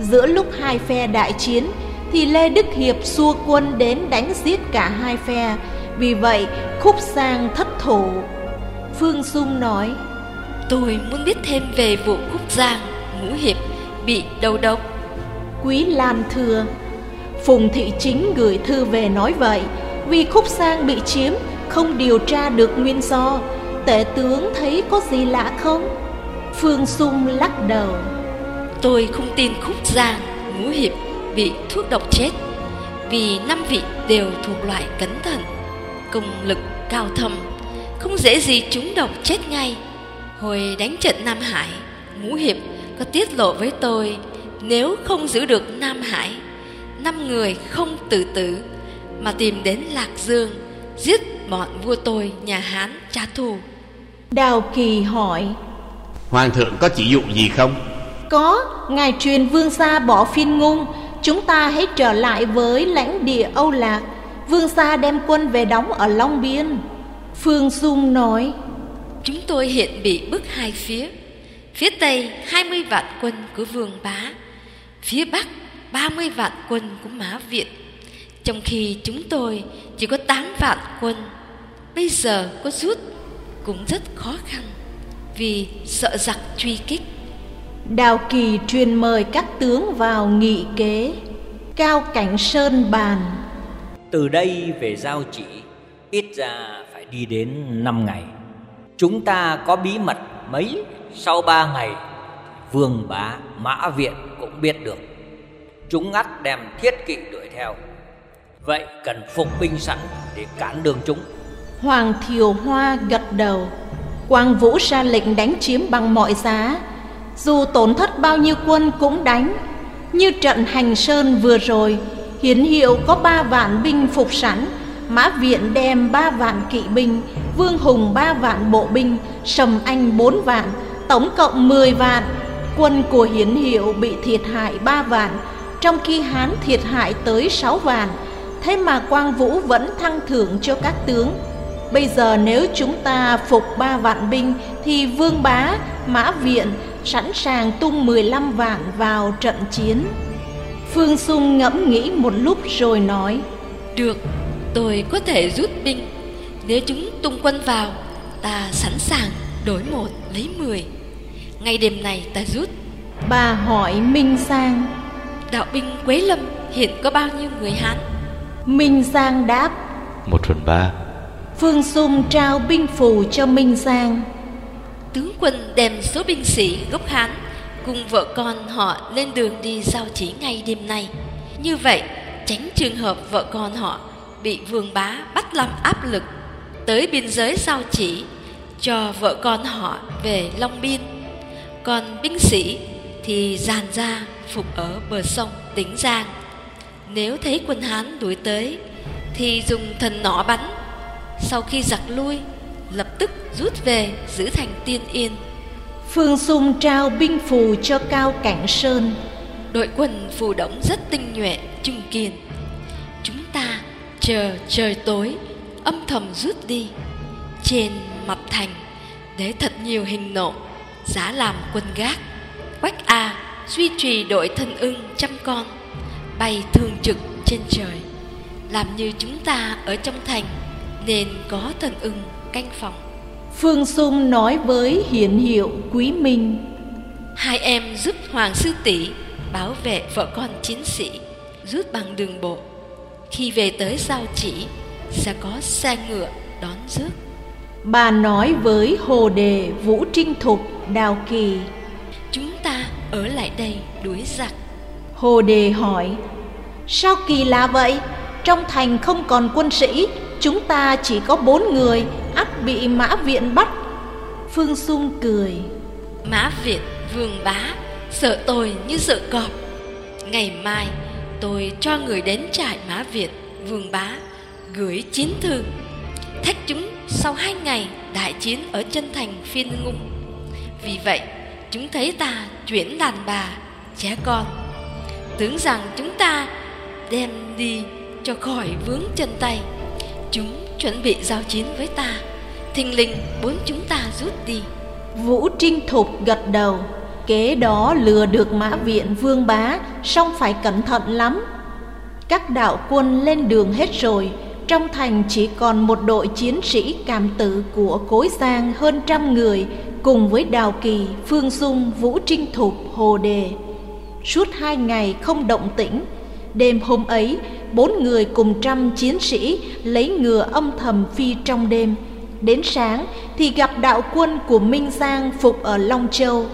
Giữa lúc hai phe đại chiến thì Lê Đức Hiệp xua quân đến đánh giết cả hai phe. Vì vậy Khúc Giang thất thủ. Phương Dung nói: Tôi muốn biết thêm về vụ Khúc Giang, Ngũ Hiệp bị đầu độc. Quý Lan thưa: Phùng Thị Chính gửi thư về nói vậy, Vì khúc sang bị chiếm, Không điều tra được nguyên do. Tể tướng thấy có gì lạ không? Phương Sung lắc đầu, Tôi không tin khúc giang, Ngũ hiệp bị thuốc độc chết, Vì năm vị đều thuộc loại cẩn thận, Công lực cao thâm, Không dễ gì chúng độc chết ngay. Hồi đánh trận Nam Hải, Ngũ hiệp có tiết lộ với tôi Nếu không giữ được Nam Hải năm người không tự tử mà tìm đến Lạc Dương giết bọn vua tôi nhà Hán trả thù. Đào Kỳ hỏi Hoàng thượng có chỉ dụ gì không? Có, ngài truyền vương gia bỏ phiên ngung Chúng ta hãy trở lại với lãnh địa Âu Lạc Vương gia đem quân về đóng ở Long Biên Phương Dung nói Chúng tôi hiện bị bức hai phía Phía Tây 20 vạn quân của Vương Bá. Phía Bắc 30 vạn quân của Mã Viện Trong khi chúng tôi chỉ có 8 vạn quân Bây giờ có rút cũng rất khó khăn Vì sợ giặc truy kích. Đào Kỳ truyền mời các tướng vào nghị kế Cao Cảnh Sơn bàn. Từ đây về giao chỉ Ít ra phải đi đến 5 ngày. Chúng ta có bí mật mấy sau ba ngày, Vương bá Mã Viện cũng biết được. Chúng ngắt đem thiết kỵ đuổi theo. Vậy cần phục binh sẵn để cản đường chúng. Hoàng thiều hoa gật đầu. Quang vũ ra lệnh đánh chiếm bằng mọi giá. Dù tổn thất bao nhiêu quân cũng đánh. Như trận hành sơn vừa rồi, hiến hiệu có ba vạn binh phục sẵn. Mã viện đem ba vạn kỵ binh, vương hùng ba vạn bộ binh, sầm anh bốn vạn tổng cộng mười vạn quân của hiến hiệu bị thiệt hại ba vạn trong khi Hán thiệt hại tới 6 vạn, thế mà Quang Vũ vẫn thăng thưởng cho các tướng. Bây giờ nếu chúng ta phục ba vạn binh thì Vương Bá, Mã Viện sẵn sàng tung 15 vạn vào trận chiến. Phương Sung ngẫm nghĩ một lúc rồi nói Được, tôi có thể rút binh Nếu chúng tung quân vào Ta sẵn sàng đổi một lấy mười. Ngay đêm này ta rút. Bà hỏi Minh Giang Đạo binh Quế Lâm hiện có bao nhiêu người Hán? Minh Giang đáp. Một phần ba. Phương Sung trao binh phù cho Minh Giang Tướng quân đem số binh sĩ gốc Hán Cùng vợ con họ lên đường đi giao chỉ ngay đêm nay. Như vậy tránh trường hợp vợ con họ Bị vương bá bắt làm áp lực Tới biên giới giao chỉ Cho vợ con họ về Long Biên. Còn binh sĩ thì dàn ra phục ở bờ sông Tĩnh Giang. Nếu thấy quân Hán đuổi tới Thì dùng thần nỏ bắn. Sau khi giặc lui Lập tức rút về giữ thành tiên yên. Phương Sung trao binh phù cho Cao Cảnh Sơn. Đội quân phù động rất tinh nhuệ, trung kiên. Chúng ta chờ trời tối Âm thầm rút đi. Trên mặt thành Để thật nhiều hình nộ Giá làm quân gác Quách A duy trì đội thân ưng trăm con Bay thường trực trên trời Làm như chúng ta ở trong thành Nên có thân ưng canh phòng Phương Sung nói với Hiển Hiệu Quý Minh Hai em giúp Hoàng Sư Tỷ bảo vệ vợ con chiến sĩ rút bằng đường bộ. Khi về tới giao chỉ sẽ có xe ngựa đón rước. Bà nói với Hồ Đề Vũ Trinh Thục Đào Kỳ Chúng ta ở lại đây đuổi giặc. Hồ Đề hỏi Sao kỳ lạ vậy? Trong thành không còn quân sĩ Chúng ta chỉ có bốn người ắt bị mã viện bắt Phương Sung cười Mã Việt vương bá sợ tôi như sợ cọp. Ngày mai tôi cho người đến trại Mã Việt vương bá gửi chiến thư thách chúng sau hai ngày đại chiến ở chân thành phiên ngung. Vì vậy chúng thấy ta chuyển đàn bà, trẻ con. Tưởng rằng chúng ta đem đi cho khỏi vướng chân tay. Chúng chuẩn bị giao chiến với ta, thình lình bốn chúng ta rút đi. Vũ Trinh Thục gật đầu, Kế đó lừa được mã viện vương bá, song phải cẩn thận lắm. Các đạo quân lên đường hết rồi trong thành chỉ còn một đội chiến sĩ cảm tử của Cối Giang hơn trăm người Cùng với Đào Kỳ, Phương Dung, Vũ Trinh Thục, Hồ Đề. Suốt hai ngày không động tĩnh Đêm hôm ấy, bốn người cùng trăm chiến sĩ lấy ngựa âm thầm phi trong đêm. Đến sáng thì gặp đạo quân của Minh Giang phục ở Long Châu.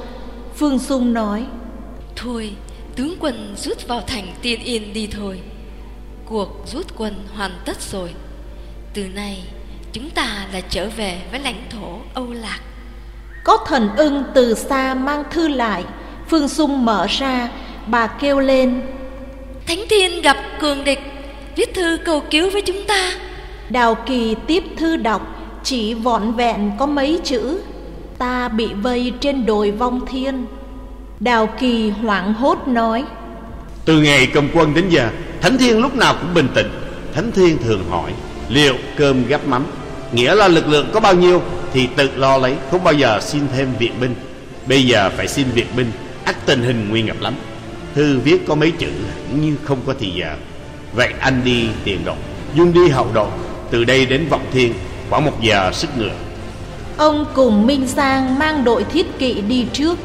Phương Dung nói Thôi tướng quân rút vào thành tiên yên đi thôi. Cuộc rút quân hoàn tất rồi. Từ nay chúng ta là trở về với lãnh thổ Âu Lạc. Có thần ưng từ xa mang thư lại Phương Dung mở ra Bà kêu lên. Thánh thiên gặp cường địch Viết thư cầu cứu với chúng ta. Đào Kỳ tiếp thư đọc Chỉ vọn vẹn có mấy chữ. Ta bị vây trên đồi vong thiên. Đào Kỳ hoảng hốt nói từ ngày công quân đến giờ, Thánh Thiên lúc nào cũng bình tĩnh. Thánh Thiên thường hỏi, Liệu cơm gắp mắm, Nghĩa là lực lượng có bao nhiêu? Thì tự lo lấy, Không bao giờ xin thêm viện binh. Bây giờ phải xin viện binh, ắt tình hình nguy ngập lắm. Thư viết có mấy chữ, như không có thì giờ. Vậy anh đi tiền độ Dung đi hậu độ Từ đây đến Vọng Thiên, Khoảng một giờ sức ngựa. Ông cùng Minh Giang mang đội thiết kỵ đi trước.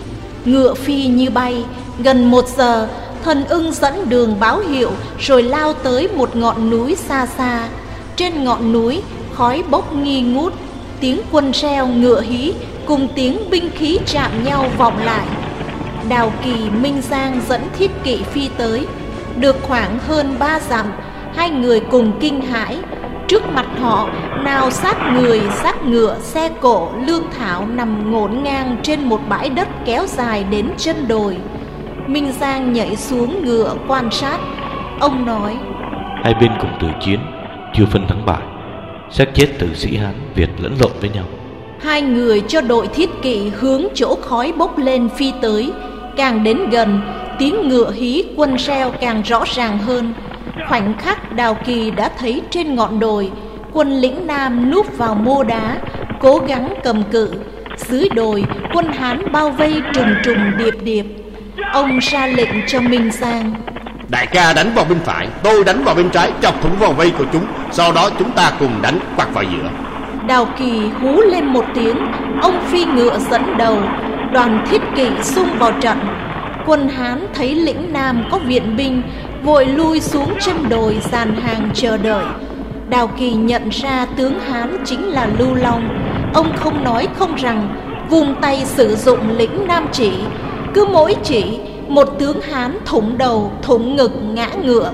Ngựa phi như bay, Gần một giờ Thần ưng dẫn đường báo hiệu Rồi lao tới một ngọn núi xa xa. Trên ngọn núi Khói bốc nghi ngút Tiếng quân reo ngựa hí Cùng tiếng binh khí chạm nhau vọng lại. Đào Kỳ Minh Giang dẫn thiết kỵ phi tới Được khoảng hơn ba dặm Hai người cùng kinh hãi. Trước mặt họ nào sát người, sát ngựa, xe cổ, lương thảo nằm ngổn ngang trên một bãi đất kéo dài đến chân đồi. Minh Giang nhảy xuống ngựa quan sát. Ông nói, Hai bên cùng tử chiến Chưa phân thắng bại xác chết tử sĩ Hán Việt lẫn lộn với nhau hai người cho đội thiết kỵ hướng chỗ khói bốc lên phi tới. Càng đến gần, tiếng ngựa hí quân reo càng rõ ràng hơn. Khoảnh khắc Đào Kỳ đã thấy trên ngọn đồi quân lĩnh Nam núp vào mô đá, cố gắng cầm cự. Dưới đồi, quân Hán bao vây trùng trùng điệp điệp. Ông ra lệnh cho Minh Giang. Đại ca đánh vào bên phải Tôi đánh vào bên trái Chọc thủng vòng vây của chúng. Sau đó chúng ta cùng đánh quạt vào giữa. Đào Kỳ hú lên một tiếng Ông phi ngựa dẫn đầu Đoàn thiết kỵ xung vào trận. Quân Hán thấy lĩnh Nam có viện binh Vội lui xuống chân đồi dàn hàng chờ đợi. Đào Kỳ nhận ra tướng Hán chính là Lưu Long. Ông không nói không rằng Vùng tay sử dụng lĩnh Nam chỉ cứ mỗi chỉ Một tướng Hán thủng đầu, Thủng ngực, ngã ngựa.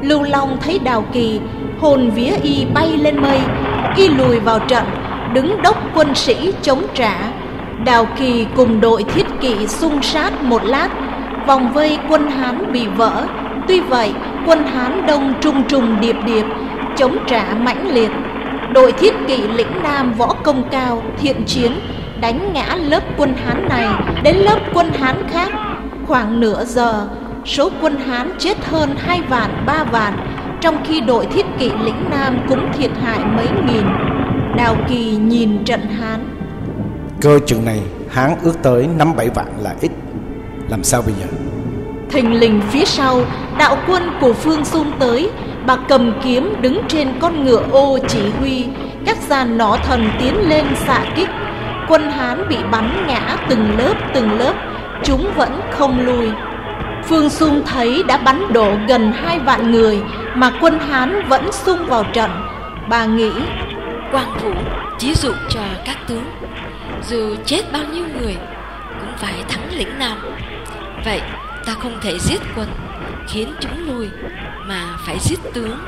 Lưu Long thấy Đào Kỳ, Hồn vía y bay lên mây, Y lùi vào trận, Đứng đốc quân sĩ chống trả. Đào Kỳ cùng đội thiết kỵ xung sát một lát, Vòng vây quân Hán bị vỡ. Tuy vậy, quân Hán đông trung trùng điệp điệp, Chống trả mãnh liệt. Đội thiết kỵ lĩnh Nam võ công cao, thiện chiến Đánh ngã lớp quân Hán này Đến lớp quân Hán khác. Khoảng nửa giờ Số quân Hán chết hơn hai vạn ba vạn Trong khi đội thiết kỵ lĩnh Nam cũng thiệt hại mấy nghìn. Đào Kỳ nhìn trận Hán. Cơ chừng này Hán ước tới năm bảy vạn là ít. Làm sao bây giờ? Thình lình phía sau Đạo quân của Phương Dung tới Bà cầm kiếm đứng trên con ngựa ô chỉ huy Các dàn nỏ thần tiến lên xạ kích Quân Hán bị bắn ngã từng lớp từng lớp. Chúng vẫn không lui Phương Dung thấy đã bắn đổ gần hai vạn người Mà quân Hán vẫn xung vào trận. Bà nghĩ Quang Vũ chỉ dụ cho các tướng. Dù chết bao nhiêu người Cũng phải thắng lĩnh Nam Vậy ta không thể giết quân Khiến chúng lui Mà phải giết tướng.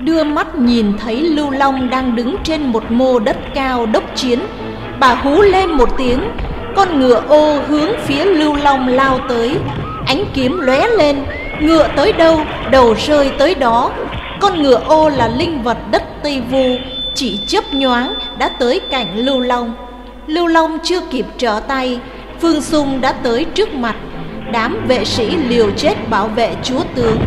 Đưa mắt nhìn thấy Lưu Long đang đứng trên một mô đất cao đốc chiến Bà hú lên một tiếng, Con ngựa ô hướng phía Lưu Long lao tới, Ánh kiếm lóe lên, Ngựa tới đâu, Đầu rơi tới đó. Con ngựa ô là linh vật đất Tây Vu, Chỉ chớp nhoáng đã tới cạnh Lưu Long. Lưu Long chưa kịp trở tay, Phương Sung đã tới trước mặt. Đám vệ sĩ liều chết bảo vệ chúa tướng.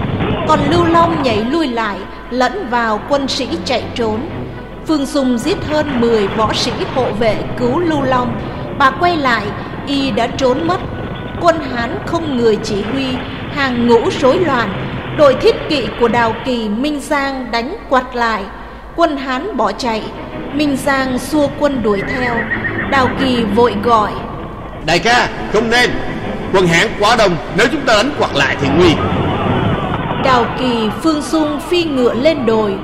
Còn Lưu Long nhảy lui lại, Lẫn vào quân sĩ chạy trốn. Phương Sung giết hơn 10 võ sĩ hộ vệ cứu Lưu Long. Bà quay lại Y đã trốn mất. Quân Hán không người chỉ huy Hàng ngũ rối loạn. Đội thiết kỵ của Đào Kỳ Minh Giang đánh quạt lại. Quân Hán bỏ chạy Minh Giang xua quân đuổi theo. Đào Kỳ vội gọi Đại ca không nên. Quân Hán quá đông Nếu chúng ta đánh quạt lại thì nguy Đào Kỳ Phương Dung phi ngựa lên đồi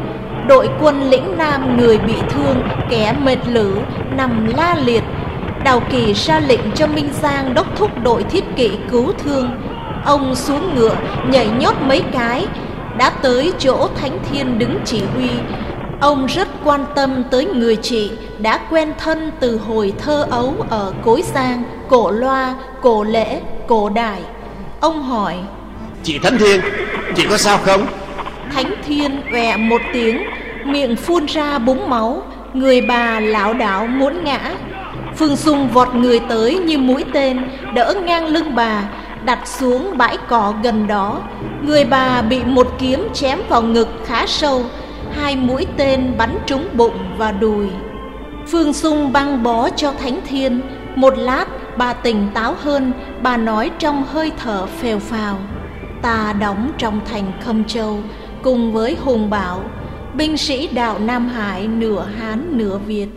Đội quân lĩnh Nam người bị thương Kẻ mệt lử Nằm la liệt Đào Kỳ ra lệnh cho Minh Giang đốc thúc đội thiết kỵ cứu thương Ông xuống ngựa nhảy nhót mấy cái Đã tới chỗ Thánh Thiên đứng chỉ huy Ông rất quan tâm tới người chị đã quen thân từ hồi thơ ấu ở Cối Giang, Cổ Loa, Cổ Lễ, Cổ Đại. Ông hỏi, Chị Thánh Thiên, chị có sao không? Thánh Thiên vẹ một tiếng, miệng phun ra búng máu, người bà lão đảo muốn ngã. Phương Dung vọt người tới như mũi tên, đỡ ngang lưng bà, đặt xuống bãi cỏ gần đó. Người bà bị một kiếm chém vào ngực khá sâu, hai mũi tên bắn trúng bụng và đùi. Phương Dung băng bó cho Thánh Thiên, một lát bà tỉnh táo hơn, bà nói trong hơi thở phèo phào. Ta đóng trong thành Khâm Châu cùng với Hùng Bảo, binh sĩ đạo Nam Hải nửa Hán nửa Việt.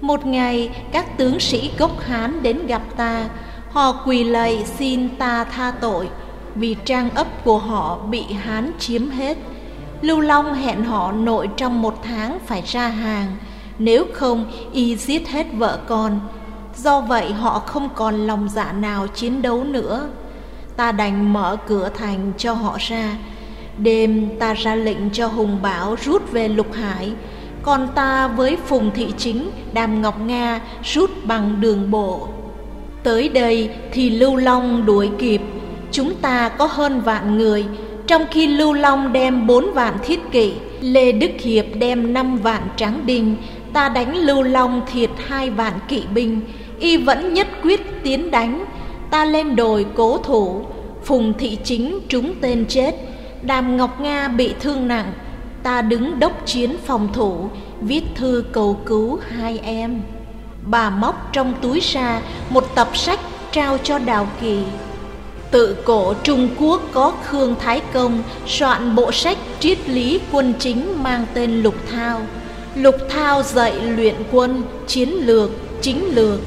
Một ngày các tướng sĩ gốc Hán đến gặp ta, họ quỳ lạy xin ta tha tội vì trang ấp của họ bị Hán chiếm hết. Lưu Long hẹn họ nội trong một tháng phải ra hàng, nếu không y giết hết vợ con. Do vậy họ không còn lòng dạ nào chiến đấu nữa. Ta đành mở cửa thành cho họ ra. Đêm ta ra lệnh cho Hùng Bảo rút về Lục Hải, còn ta với Phùng Thị Chính, Đàm Ngọc Nga rút bằng đường bộ. Tới đây thì Lưu Long đuổi kịp, chúng ta có hơn vạn người, trong khi Lưu Long đem bốn vạn thiết kỵ, Lê Đức Hiệp đem năm vạn tráng đinh, ta đánh Lưu Long thiệt hai vạn kỵ binh, y vẫn nhất quyết tiến đánh. Ta lên đồi cố thủ, Phùng Thị Chính trúng tên chết, Đàm Ngọc Nga bị thương nặng, ta đứng đốc chiến phòng thủ, viết thư cầu cứu hai em. Bà móc trong túi ra một tập sách trao cho Đào Kỳ. Tự cổ Trung Quốc có Khương Thái Công soạn bộ sách triết lý quân chính mang tên Lục Thao. Lục Thao dạy luyện quân, chiến lược, chính lược.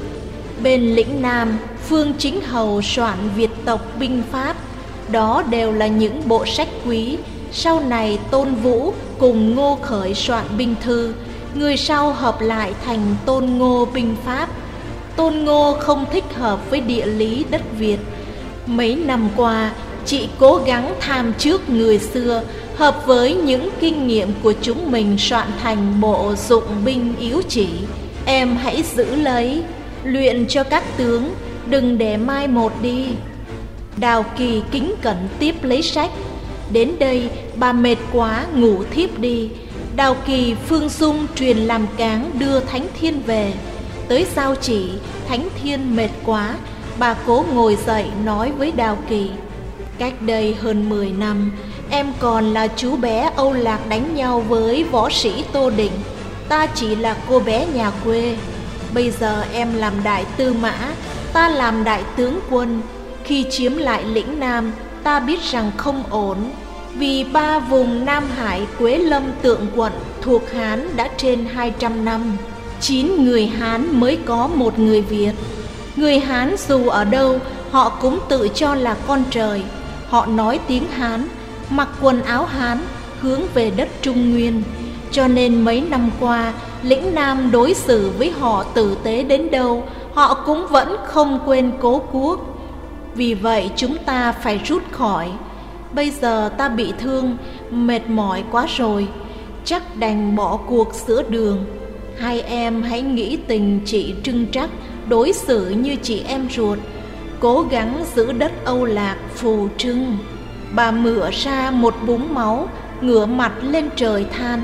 Bên lĩnh Nam, Phương Chính Hầu soạn Việt tộc binh pháp. Đó đều là những bộ sách quý. Sau này Tôn Vũ cùng Ngô Khởi soạn binh thư, người sau hợp lại thành Tôn Ngô binh pháp. Tôn Ngô không thích hợp với địa lý đất Việt. Mấy năm qua, chị cố gắng tham trước người xưa, hợp với những kinh nghiệm của chúng mình soạn thành bộ dụng binh yếu chỉ. Em hãy giữ lấy, luyện cho các tướng, đừng để mai một đi. Đào Kỳ kính cẩn tiếp lấy sách. Đến đây, bà mệt quá ngủ thiếp đi. Đào Kỳ phương dung truyền làm cáng đưa Thánh Thiên về. Tới giao chỉ, Thánh Thiên mệt quá, bà cố ngồi dậy nói với Đào Kỳ. Cách đây hơn 10 năm, em còn là chú bé Âu Lạc đánh nhau với võ sĩ Tô Định. Ta chỉ là cô bé nhà quê. Bây giờ em làm đại tư mã, ta làm đại tướng quân. Khi chiếm lại lĩnh Nam, ta biết rằng không ổn. Vì ba vùng Nam Hải, Quế Lâm, Tượng Quận thuộc Hán đã trên 200 năm. Chín người Hán mới có một người Việt. Người Hán dù ở đâu, họ cũng tự cho là con trời. Họ nói tiếng Hán, mặc quần áo Hán, hướng về đất Trung Nguyên. Cho nên mấy năm qua, lĩnh Nam đối xử với họ tử tế đến đâu, họ cũng vẫn không quên cố quốc. Vì vậy chúng ta phải rút khỏi. Bây giờ ta bị thương, mệt mỏi quá rồi, chắc đành bỏ cuộc sửa đường. Hai em hãy nghĩ tình chị Trưng Trắc đối xử như chị em ruột, cố gắng giữ đất Âu Lạc phù trưng. Bà mửa ra một búng máu, ngửa mặt lên trời than.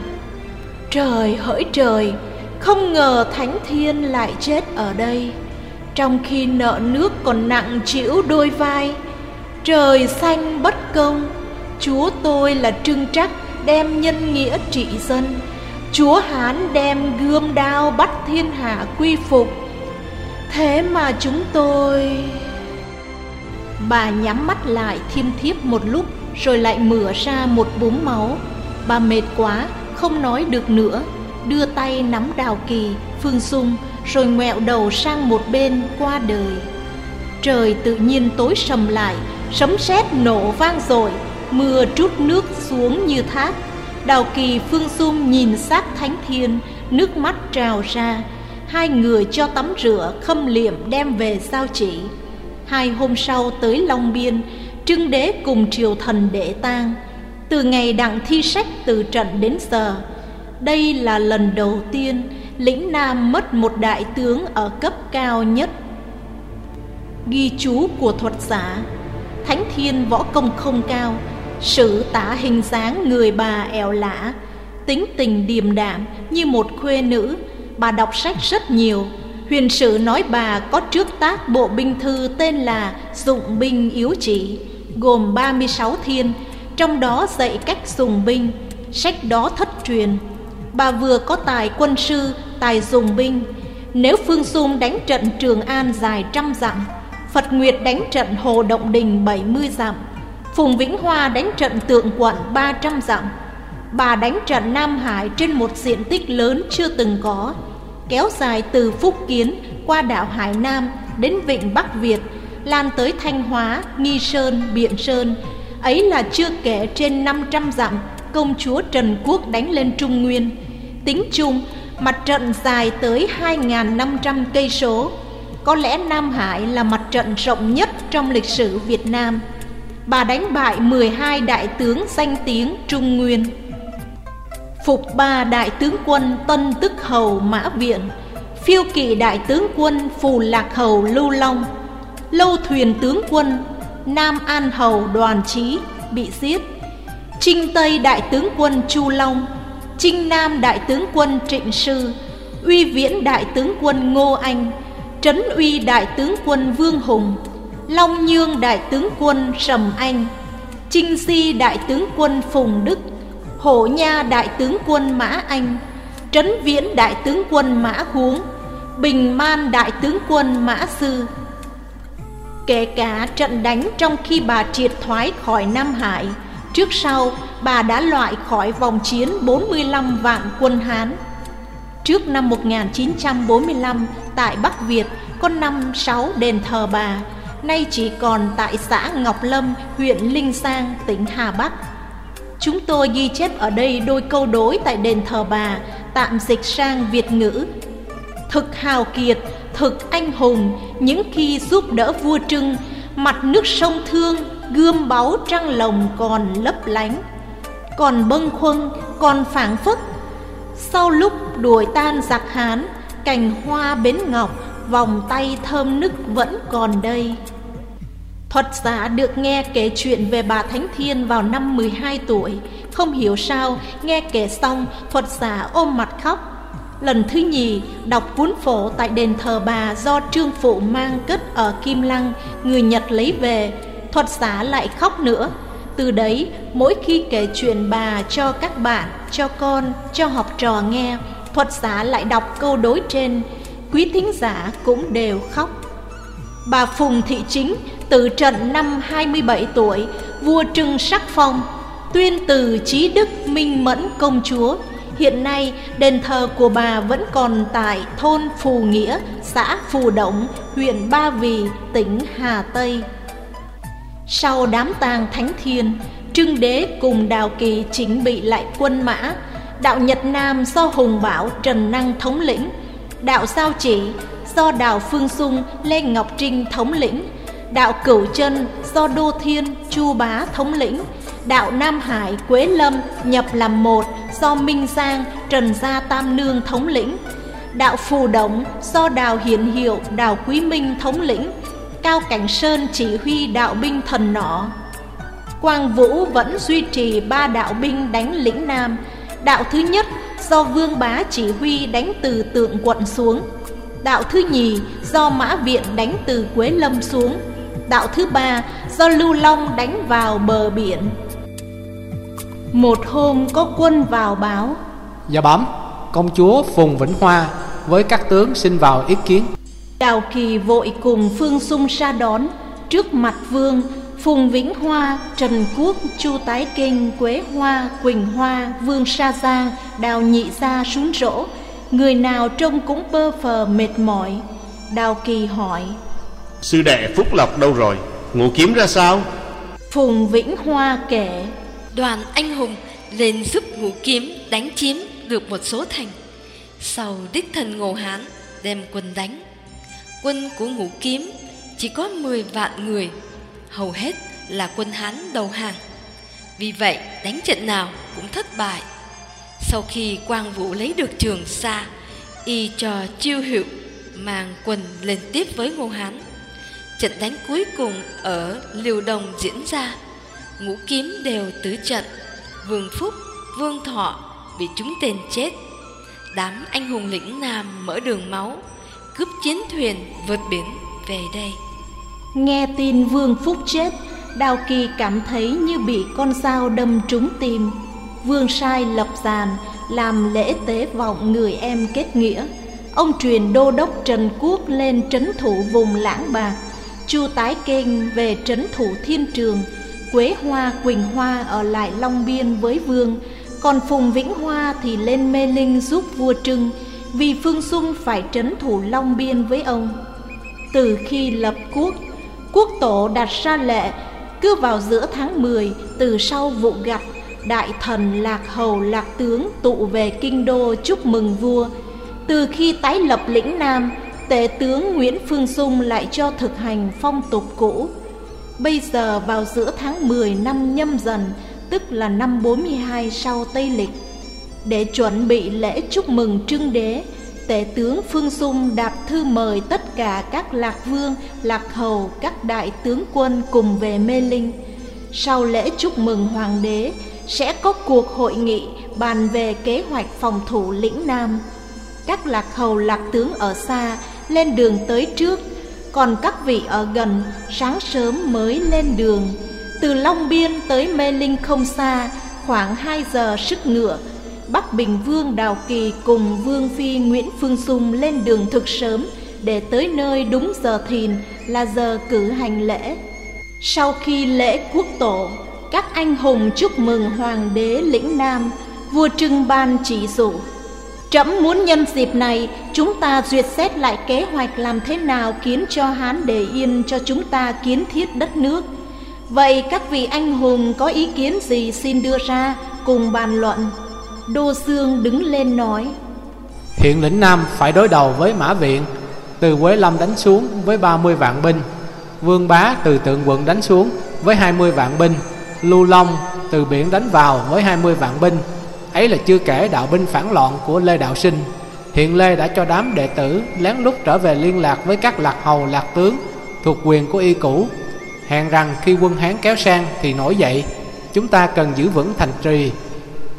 Trời hỡi trời, không ngờ Thánh Thiên lại chết ở đây, trong khi nợ nước còn nặng chịu đôi vai. Trời xanh bất công, Chúa tôi là trưng trắc đem nhân nghĩa trị dân. Chúa Hán đem gươm đao bắt thiên hạ quy phục. Thế mà chúng tôi... Bà nhắm mắt lại thiêm thiếp một lúc rồi lại mửa ra một búng máu. Bà mệt quá, không nói được nữa, đưa tay nắm đào kỳ, phương sung, rồi ngoẹo đầu sang một bên qua đời. Trời tự nhiên tối sầm lại, sấm sét nổ vang dội, mưa trút nước xuống như thác. Đào kỳ phương dung nhìn xác thánh thiên, nước mắt trào ra. Hai người cho tắm rửa, khâm liệm đem về giao chỉ. Hai hôm sau tới Long Biên, trưng đế cùng triều thần để tang. Từ ngày đặng thi sách từ trận đến giờ, đây là lần đầu tiên lĩnh Nam mất một đại tướng ở cấp cao nhất. Ghi chú của thuật giả Thánh Thiên võ công không cao, sử tả hình dáng người bà eo lã, tính tình điềm đạm như một khuê nữ. Bà đọc sách rất nhiều. Huyền sử nói bà có trước tác bộ binh thư tên là Dụng binh yếu chỉ, gồm 36 thiên, trong đó dạy cách dùng binh. Sách đó thất truyền. Bà vừa có tài quân sư, tài dùng binh. Nếu Phương Xung đánh trận Trường An dài trăm dặm, Phật Nguyệt đánh trận Hồ Động Đình 70 dặm, Phùng Vĩnh Hoa đánh trận Tượng Quận 300 dặm, bà đánh trận Nam Hải trên một diện tích lớn chưa từng có, kéo dài từ Phúc Kiến qua đảo Hải Nam đến vịnh Bắc Việt, lan tới Thanh Hóa, Nghi Sơn, Biện Sơn. Ấy là chưa kể trên 500 dặm công chúa Trần Quốc đánh lên Trung Nguyên. Tính chung, mặt trận dài tới 2.500 cây số. Có lẽ Nam Hải là mặt trận rộng nhất trong lịch sử Việt Nam. Bà đánh bại 12 đại tướng danh tiếng Trung Nguyên. Phục ba đại tướng quân Tân Tức Hầu Mã Viện, phiêu kỵ đại tướng quân Phù Lạc Hầu Lưu Long, lâu thuyền tướng quân Nam An Hầu Đoàn Chí bị giết, Trinh Tây đại tướng quân Chu Long, Trinh Nam đại tướng quân Trịnh Sư, Uy Viễn đại tướng quân Ngô Anh, Trấn Uy đại tướng quân Vương Hùng, Long Nhương đại tướng quân Sầm Anh, Trinh Si đại tướng quân Phùng Đức, Hổ Nha đại tướng quân Mã Anh, Trấn Viễn đại tướng quân Mã Huống, Bình Man đại tướng quân Mã Sư. Kể cả trận đánh trong khi bà triệt thoái khỏi Nam Hải Trước sau bà đã loại khỏi vòng chiến 45 vạn quân Hán. Trước năm 1945 tại Bắc Việt có năm sáu đền thờ bà. Nay chỉ còn tại xã Ngọc Lâm, huyện Linh Sang, tỉnh Hà Bắc. Chúng tôi ghi chép ở đây đôi câu đối tại đền thờ bà Tạm dịch sang Việt ngữ. Thực hào kiệt, thực anh hùng Những khi giúp đỡ vua trưng Mặt nước sông Thương Gươm báu trăng lồng còn lấp lánh Còn bâng khuâng, còn phảng phất. Sau lúc đuổi tan giặc Hán Cành hoa bến ngọc Vòng tay thơm nức vẫn còn đây. Thuật giả được nghe kể chuyện về bà Thánh Thiên vào năm 12 tuổi. Không hiểu sao, nghe kể xong, thuật giả ôm mặt khóc. Lần thứ nhì, đọc cuốn phổ tại đền thờ bà do trương phụ mang cất ở Kim Lăng, người Nhật lấy về. Thuật xá lại khóc nữa Từ đấy, mỗi khi kể chuyện bà cho các bạn, cho con, cho học trò nghe Thuật xá lại đọc câu đối trên Quý thính giả cũng đều khóc Bà Phùng Thị Chính từ trận năm 27 tuổi, vua trưng sắc phong, tuyên từ trí đức minh mẫn công chúa. Hiện nay, đền thờ của bà vẫn còn tại thôn Phù Nghĩa, xã Phù Động, huyện Ba Vì, tỉnh Hà Tây. Sau đám tang Thánh Thiên, Trưng Đế cùng Đào Kỳ chính bị lại quân mã, đạo Nhật Nam do Hùng Bảo Trần Năng thống lĩnh, đạo Sao Chỉ do Đào Phương Sung Lê Ngọc Trinh thống lĩnh, đạo Cửu Chân do Đô Thiên Chu Bá thống lĩnh, đạo Nam Hải Quế Lâm nhập làm một do Minh Giang Trần Gia Tam Nương thống lĩnh, đạo Phù Động do Đào Hiển Hiệu Đào Quý Minh thống lĩnh, Cao Cảnh Sơn chỉ huy đạo binh thần nỏ. Quang Vũ vẫn duy trì ba đạo binh đánh lĩnh Nam, đạo thứ nhất do Vương Bá chỉ huy đánh từ tượng quận xuống, đạo thứ nhì do Mã Viện đánh từ Quế Lâm xuống, đạo thứ ba do Lưu Long đánh vào bờ biển. Một hôm có quân vào báo. Dạ bẩm Công chúa Phùng Vĩnh Hoa Với các tướng xin vào ý kiến. Đào Kỳ vội cùng Phương Sung ra đón. Trước mặt vương Phùng Vĩnh Hoa, Trần Quốc, Chu Tái Kinh, Quế Hoa, Quỳnh Hoa, Vương Sa Giang, Đào Nhị Gia sún rỗ. Người nào trông cũng bơ phờ mệt mỏi. Đào Kỳ hỏi Sư đệ Phúc Lộc đâu rồi? Ngũ kiếm ra sao? Phùng Vĩnh Hoa kể Đoàn anh hùng lên giúp ngũ kiếm đánh chiếm được một số thành. Sau đích thần Ngô Hán đem quân đánh Quân của ngũ kiếm chỉ có 10 vạn người Hầu hết là quân Hán đầu hàng. Vì vậy đánh trận nào cũng thất bại. Sau khi Quang Vũ lấy được trường Sa Y cho chiêu hiệu mang quân lên tiếp với Ngô Hán. Trận đánh cuối cùng ở Liều Đồng diễn ra. Ngũ kiếm đều tứ trận Vương Phúc, Vương Thọ bị chúng tên chết. Đám anh hùng lĩnh Nam mở đường máu Cướp chiến thuyền vượt biển về đây. Nghe tin Vương Phúc chết, Đào Kỳ cảm thấy như bị con dao đâm trúng tim. Vương sai lập giàn, Làm lễ tế vọng người em kết nghĩa. Ông truyền đô đốc Trần Quốc lên trấn thủ vùng lãng bạc. Chu Tái Kênh về trấn thủ thiên trường, Quế Hoa, Quỳnh Hoa ở lại Long Biên với Vương. Còn Phùng Vĩnh Hoa thì lên Mê Linh giúp vua Trưng. Vì Phương Xuân phải trấn thủ Long Biên với ông. Từ khi lập quốc Quốc tổ đặt ra lệ, Cứ vào giữa tháng 10 Từ sau vụ gặp, Đại thần Lạc Hầu Lạc Tướng tụ về kinh đô chúc mừng vua. Từ khi tái lập lĩnh Nam, Tể tướng Nguyễn Phương sung lại cho thực hành phong tục cũ. Bây giờ vào giữa tháng 10 năm nhâm dần, Tức là năm 42 sau Tây Lịch để chuẩn bị lễ chúc mừng trưng đế. Tể tướng Phương Dung đạp thư mời tất cả các lạc vương, lạc hầu, các đại tướng quân cùng về Mê Linh. Sau lễ chúc mừng hoàng đế Sẽ có cuộc hội nghị bàn về kế hoạch phòng thủ lĩnh Nam. Các lạc hầu lạc tướng ở xa lên đường tới trước. Còn các vị ở gần sáng sớm mới lên đường. Từ long biên tới mê linh không xa khoảng hai giờ sức ngựa bắc bình vương đào kỳ cùng vương phi nguyễn phương sung lên đường thực sớm để tới nơi đúng giờ thìn là giờ cử hành lễ. Sau khi lễ quốc tổ, các anh hùng chúc mừng hoàng đế lĩnh Nam, vua Trưng ban chỉ dụ. Trẫm muốn nhân dịp này chúng ta duyệt xét lại kế hoạch làm thế nào khiến cho Hán để yên cho chúng ta kiến thiết đất nước. Vậy các vị anh hùng có ý kiến gì xin đưa ra cùng bàn luận. Đô Sương đứng lên nói. Hiện lĩnh Nam phải đối đầu với Mã Viện. Từ Quế Lâm đánh xuống với 30 vạn binh, Vương Bá từ tượng quận đánh xuống với 20 vạn binh, Lưu Long từ biển đánh vào với 20 vạn binh. Ấy là chưa kể đạo binh phản loạn của Lê Đạo Sinh. Hiện Lê đã cho đám đệ tử lén lút trở về liên lạc với các lạc hầu, lạc tướng Thuộc quyền của y cũ. Hẹn rằng khi quân Hán kéo sang thì nổi dậy, Chúng ta cần giữ vững thành trì.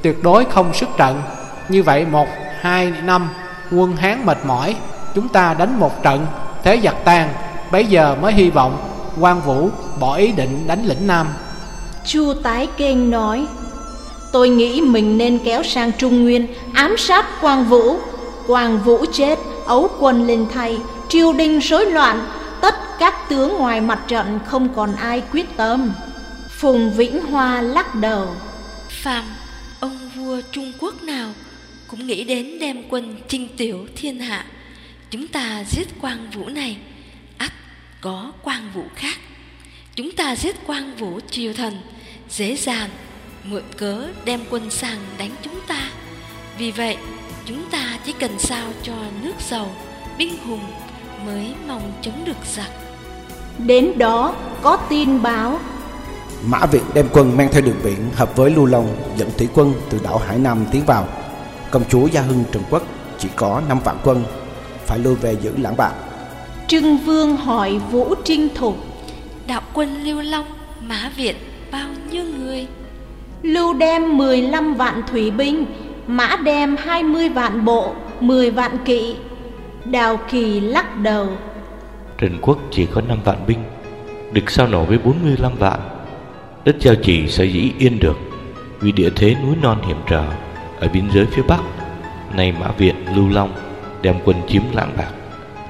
Tuyệt đối không sức trận. Như vậy một hai năm quân Hán mệt mỏi Chúng ta đánh một trận Thế giặc tan. Bây giờ mới hy vọng quan Vũ bỏ ý định đánh lĩnh Nam. Chu Tái Kênh nói Tôi nghĩ mình nên kéo sang Trung Nguyên Ám sát Quang Vũ. Quang Vũ chết Ấu quân lên thay Triều đình rối loạn Tất các tướng ngoài mặt trận Không còn ai quyết tâm. Phùng Vĩnh Hoa lắc đầu Phạm Ông vua Trung Quốc nào cũng nghĩ đến đem quân chinh tiểu thiên hạ. Chúng ta giết quang vũ này, ắt có quang vũ khác. Chúng ta giết quang vũ triều thần, dễ dàng mượn cớ đem quân sang đánh chúng ta. Vì vậy, chúng ta chỉ cần sao cho nước giàu, binh hùng mới mong chống được giặc. Đến đó có tin báo Mã Việt đem quân mang theo đường biển hợp với Lưu Long dẫn thủy quân từ đảo Hải Nam tiến vào công chúa Gia Hưng Trần Quốc chỉ có 5 vạn quân, phải lui về giữ lãng bạc. Trưng Vương hỏi Vũ Trinh Thục Đạo quân Lưu Long, Mã Viện bao nhiêu người? Lưu đem 15 vạn thủy binh, Mã đem 20 vạn bộ, 10 vạn kỵ. Đào Kỳ lắc đầu. Trần Quốc chỉ có 5 vạn binh, địch sao nổ với 45 vạn. Đất giao chỉ sở dĩ yên được vì địa thế núi non hiểm trở ở biên giới phía bắc nay mã viện lưu long đem quân chiếm lạng bạc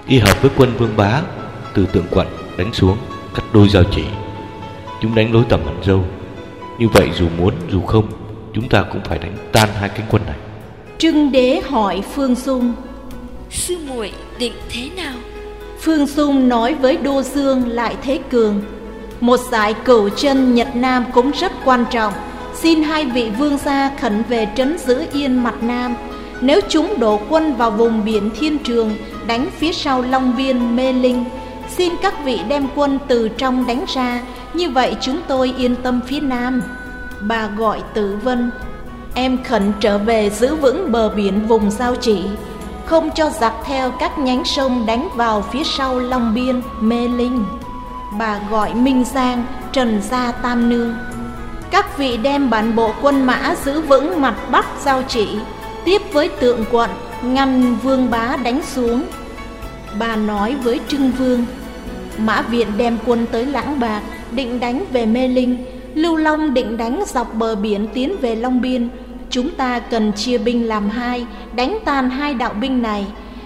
y hợp với quân vương bá từ tượng quận đánh xuống cắt đôi giao chỉ. Chúng đánh lối tầm hẳn dâu. Như vậy dù muốn dù không chúng ta cũng phải đánh tan hai cánh quân này. Trưng đế hỏi phương dung sư muội định thế nào? Phương dung nói với đô dương lại thế cường một giải cửu chân nhật nam cũng rất quan trọng. Xin hai vị vương gia khẩn về trấn giữ yên mặt nam. Nếu chúng đổ quân vào vùng biển thiên trường, đánh phía sau long biên, mê linh, xin các vị đem quân từ trong đánh ra. Như vậy chúng tôi yên tâm phía nam. Bà gọi tử vân, em khẩn trở về giữ vững bờ biển vùng giao chỉ. Không cho giặc theo các nhánh sông đánh vào phía sau long biên, mê linh bà gọi minh giang, trần gia tam nương. Các vị đem bản bộ quân mã giữ vững mặt bắc giao chỉ, tiếp với tượng quận, ngăn vương bá đánh xuống. Bà nói với trưng vương, mã viện đem quân tới lãng bạc, định đánh về mê linh. Lưu long định đánh dọc bờ biển tiến về long biên. Chúng ta cần chia binh làm hai, đánh tan hai đạo binh này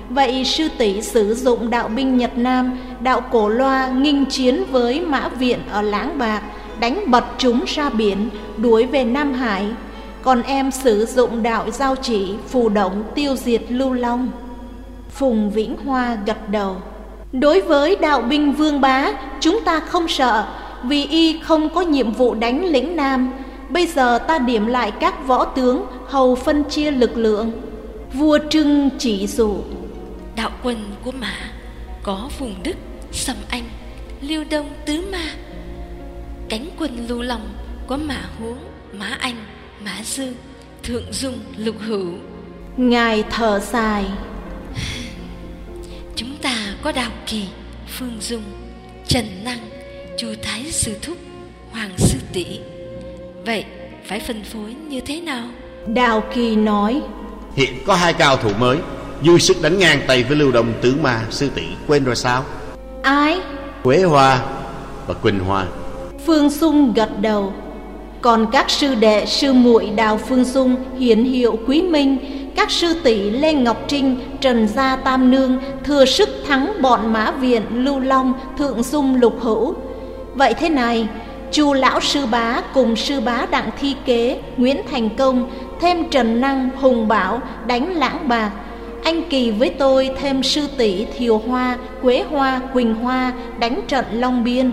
vậy sư tỷ sử dụng đạo binh nhật nam đạo cổ loa nghinh chiến với mã viện ở lãng bạc đánh bật chúng ra biển, đuổi về Nam Hải. Còn em sử dụng đạo giao chỉ phù động tiêu diệt Lưu Long. Phùng Vĩnh Hoa gật đầu. Đối với đạo binh vương bá, chúng ta không sợ, vì y không có nhiệm vụ đánh lĩnh Nam. Bây giờ ta điểm lại các võ tướng, hầu phân chia lực lượng. Vua Trưng chỉ dụ. Đạo quân của Mã có Phùng Đức, Sầm Anh, Liêu Đông Tứ Ma. Cánh quân lưu long có mã huống mã anh mã dư thượng dung lục hữu. Ngài thở dài. Chúng ta có đào kỳ phương dung trần năng chu thái sư thúc hoàng sư tỷ. Vậy phải phân phối như thế nào? Đào kỳ nói. Hiện có hai cao thủ mới dư sức đánh ngang tay với lưu đồng tướng ma sư tỷ quên rồi sao ai quế hoa và quỳnh hoa Phương Sung gật đầu Còn các sư đệ sư muội đào Phương Sung hiển hiệu quý minh các sư tỷ Lê Ngọc Trinh, Trần Gia Tam Nương thừa sức thắng bọn Mã Viện, Lưu Long, Thượng Dung Lục Hữu. Vậy thế này, chu lão sư bá cùng sư bá đặng thi kế, Nguyễn Thành Công, thêm Trần Năng, Hùng Bảo đánh lãng bạc. Anh Kỳ với tôi thêm sư tỷ Thiều Hoa, Quế Hoa, Quỳnh Hoa đánh trận Long Biên.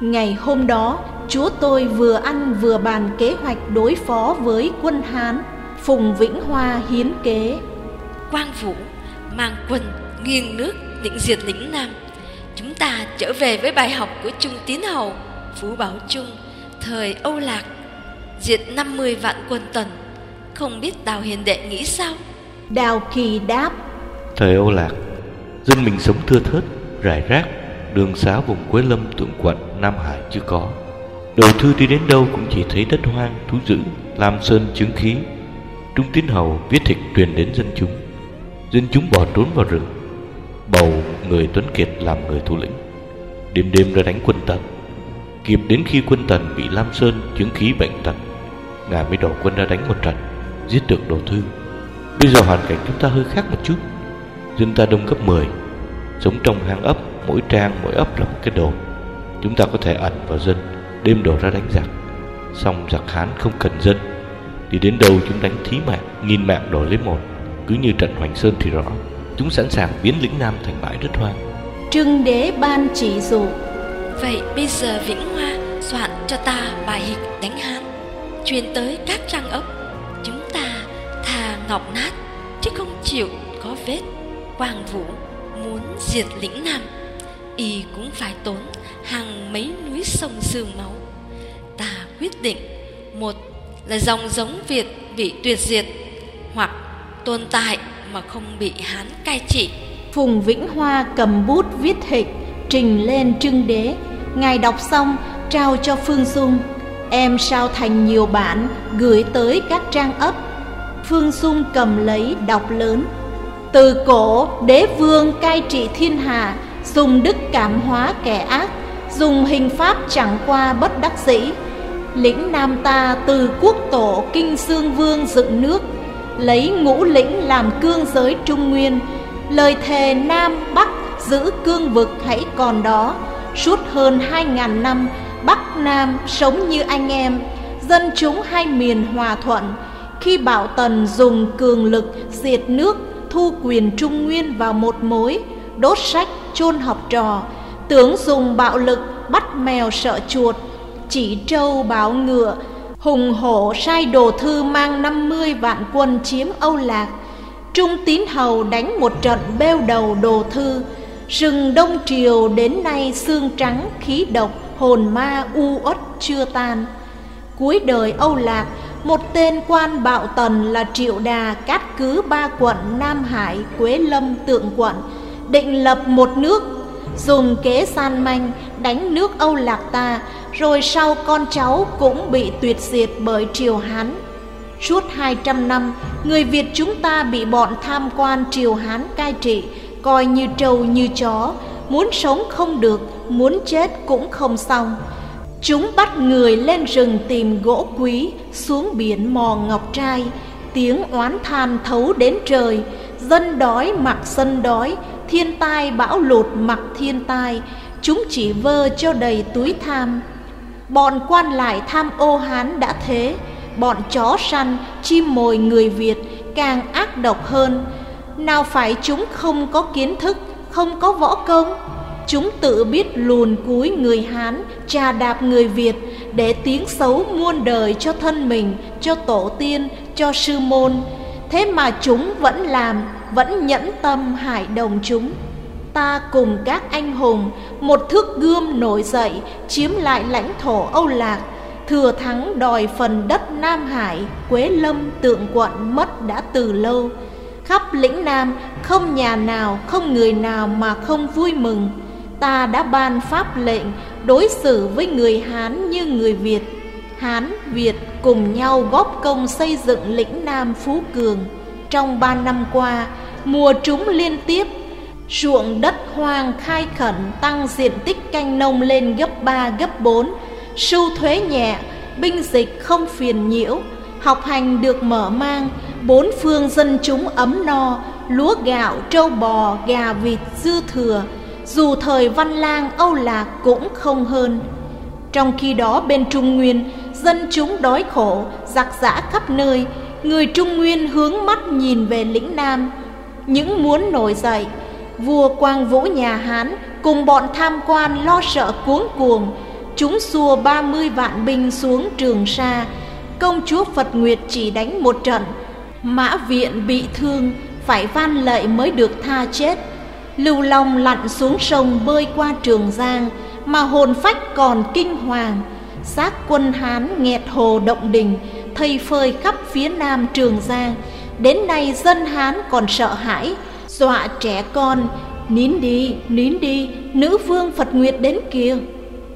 Ngày hôm đó, chúa tôi vừa ăn vừa bàn kế hoạch đối phó với quân Hán. Phùng Vĩnh Hoa hiến kế Quang Vũ mang quân nghiêng nước định diệt lĩnh Nam Chúng ta trở về với bài học của Trung Tín Hầu Phú Bảo Trung Thời Âu Lạc Diệt 50 vạn quân tần Không biết Đào Hiền Đệ nghĩ sao Đào Kỳ đáp. Thời Âu Lạc Dân mình sống thưa thớt, rải rác Đường xá vùng Quế Lâm, Tượng Quận, Nam Hải chưa có. Đầu thư đi đến đâu cũng chỉ thấy đất hoang, thú dữ, lam sơn chứng khí. Trung Tín Hầu viết thịt truyền đến dân chúng. Dân chúng bỏ trốn vào rừng. Bầu người Tuấn Kiệt làm người thủ lĩnh. Đêm đêm ra đánh quân Tần. Kịp đến khi quân Tần bị Lam Sơn chứng khí bệnh tật Ngài mới đổ quân ra đánh một trận Giết được đồ thư. Bây giờ hoàn cảnh chúng ta hơi khác một chút. Dân ta đông gấp 10 Sống trong hang ấp Mỗi trang mỗi ấp là một cái đồn. Chúng ta có thể ẩn vào dân Đêm đổ ra đánh giặc. Xong giặc Hán không cần dân Đi đến đâu chúng đánh thí mạng Nghìn mạng đổi lấy một. Cứ như trận Hoành Sơn thì rõ Chúng sẵn sàng biến lĩnh Nam thành bãi đất hoang. Trưng đế ban chỉ dụ. Vậy bây giờ Vĩnh Hoa soạn cho ta bài hịch đánh Hán Truyền tới các trang ấp ngọc nát, Chứ không chịu có vết Quang Vũ muốn diệt lĩnh Nam, Y cũng phải tốn hàng mấy núi sông sương máu Ta quyết định, Một là dòng giống Việt bị tuyệt diệt, hoặc tồn tại mà không bị Hán cai trị. Phùng Vĩnh Hoa cầm bút viết hịch, trình lên trưng đế. Ngài đọc xong, trao cho Phương Dung. Em sao thành nhiều bản, gửi tới các trang ấp. Phương Dung cầm lấy đọc lớn. Từ cổ, đế vương cai trị thiên hạ, dùng đức cảm hóa kẻ ác, dùng hình pháp chẳng qua bất đắc dĩ. Lĩnh nam ta từ quốc tổ kinh xương vương dựng nước, lấy ngũ lĩnh làm cương giới trung nguyên. Lời thề nam bắc giữ cương vực hãy còn đó, suốt hơn hai ngàn năm, bắc nam sống như anh em, dân chúng hai miền hòa thuận khi bảo tần dùng cường lực diệt nước, thu quyền trung nguyên vào một mối, đốt sách, chôn học trò. Tướng dùng bạo lực bắt mèo sợ chuột, chỉ trâu báo ngựa. Hùng hổ sai đồ thư mang 50 vạn quân chiếm Âu Lạc. Trung tín hầu đánh một trận bêu đầu đồ thư. Rừng Đông Triều đến nay xương trắng, khí độc, hồn ma u uất chưa tan. Cuối đời Âu Lạc một tên quan bạo tần là Triệu Đà cát cứ ba quận Nam Hải, Quế Lâm, Tượng Quận Định lập một nước dùng kế san manh đánh nước Âu Lạc ta rồi sau con cháu cũng bị tuyệt diệt bởi triều Hán. Suốt 200 năm, người Việt chúng ta bị bọn tham quan triều Hán cai trị, coi như trâu như chó, muốn sống không được, muốn chết cũng không xong. Chúng bắt người lên rừng tìm gỗ quý, xuống biển mò ngọc trai, tiếng oán than thấu đến trời, dân đói mặc dân đói, thiên tai bão lụt mặc thiên tai, chúng chỉ vơ cho đầy túi tham. Bọn quan lại tham ô Hán đã thế, bọn chó săn, chim mồi người Việt càng ác độc hơn. Nào phải chúng không có kiến thức, không có võ công. Chúng tự biết lùn cúi người Hán, trà đạp người Việt để tiếng xấu muôn đời cho thân mình, cho tổ tiên, cho sư môn. Thế mà chúng vẫn làm, vẫn nhẫn tâm hại đồng chúng. Ta cùng các anh hùng một thước gươm nổi dậy chiếm lại lãnh thổ Âu Lạc. Thừa thắng đòi phần đất Nam Hải Quế Lâm tượng quận mất đã từ lâu. Khắp lĩnh Nam không nhà nào không người nào mà không vui mừng ta đã ban pháp lệnh đối xử với người Hán như người Việt. Hán Việt cùng nhau góp công xây dựng lĩnh Nam Phú Cường. Trong ba năm qua mùa trúng liên tiếp ruộng đất hoang khai khẩn tăng diện tích canh nông lên gấp 3 gấp 4, sưu thuế nhẹ, binh dịch không phiền nhiễu, học hành được mở mang, Bốn phương dân chúng ấm no Lúa gạo, trâu bò, gà vịt dư thừa. Dù thời văn lang Âu Lạc cũng không hơn. Trong khi đó bên Trung Nguyên Dân chúng đói khổ, giặc giã khắp nơi Người Trung Nguyên hướng mắt nhìn về lĩnh Nam. Những muốn nổi dậy Vua Quang Vũ nhà Hán cùng bọn tham quan lo sợ cuống cuồng Chúng xua ba mươi vạn binh xuống Trường Sa. Công chúa Phật Nguyệt chỉ đánh một trận Mã viện bị thương Phải van lệ mới được tha chết. Lưu Long lặn xuống sông bơi qua Trường Giang Mà hồn phách còn kinh hoàng. Xác quân Hán nghẹt hồ động đình Thây phơi khắp phía nam Trường Giang. Đến nay dân Hán còn sợ hãi Dọa trẻ con Nín đi, nín đi Nữ vương Phật Nguyệt đến kìa.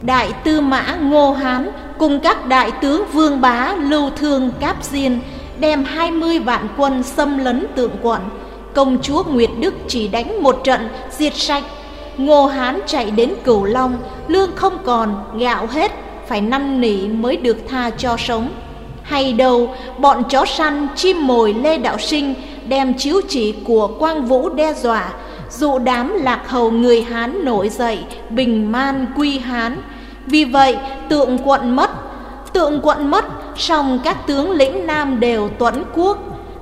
Đại tư mã Ngô Hán Cùng các đại tướng Vương Bá, Lưu Thương, Cáp Diên Đem hai mươi vạn quân xâm lấn tượng quận. Công chúa Nguyệt Đức chỉ đánh một trận Diệt sạch Ngô Hán chạy đến Cửu Long Lương không còn, gạo hết Phải năn nỉ mới được tha cho sống Hay đâu bọn chó săn chim mồi Lê Đạo Sinh Đem chiếu chỉ của Quang Vũ đe dọa dụ đám lạc hầu người Hán nổi dậy, bình man quy Hán. Vì vậy, tượng quận mất, tượng quận mất, song các tướng lĩnh Nam đều tuẫn quốc,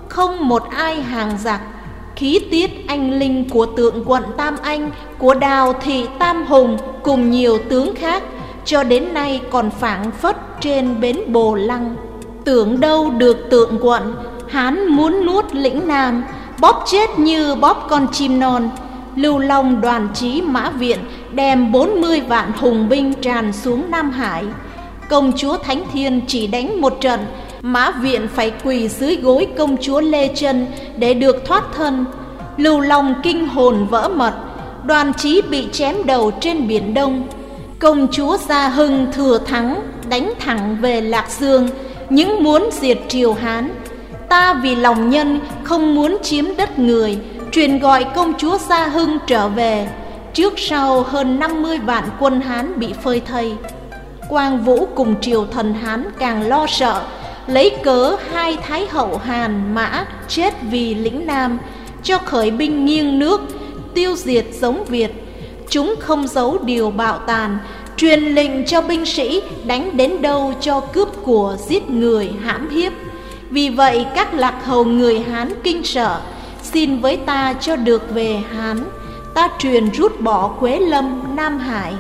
không một ai hàng giặc. Khí tiết anh linh của tượng quận Tam Anh, của đào thị Tam Hùng cùng nhiều tướng khác, cho đến nay còn phảng phất trên bến Bồ Lăng. Tưởng đâu được tượng quận, Hán muốn nuốt lĩnh Nam, bóp chết như bóp con chim non. Lưu Long đoàn trí Mã Viện đem 40 vạn hùng binh tràn xuống Nam Hải. Công chúa Thánh Thiên chỉ đánh một trận, Mã Viện phải quỳ dưới gối công chúa Lê Trân để được thoát thân. Lưu Long kinh hồn vỡ mật, đoàn chí bị chém đầu trên biển Đông. Công chúa Gia Hưng thừa thắng, đánh thẳng về Lạc Dương, những muốn diệt triều Hán. Ta vì lòng nhân không muốn chiếm đất người, truyền gọi công chúa Gia Hưng trở về. Trước sau hơn 50 vạn quân Hán bị phơi thây. Quang Vũ cùng triều thần Hán càng lo sợ, lấy cớ hai thái hậu Hàn Mã chết vì lĩnh Nam, cho khởi binh nghiêng nước, tiêu diệt giống Việt. Chúng không giấu điều bạo tàn, truyền lệnh cho binh sĩ đánh đến đâu cho cướp của giết người hãm hiếp. Vì vậy các lạc hầu người Hán kinh sợ, xin với ta cho được về Hán, ta truyền rút bỏ Quế Lâm, Nam Hải.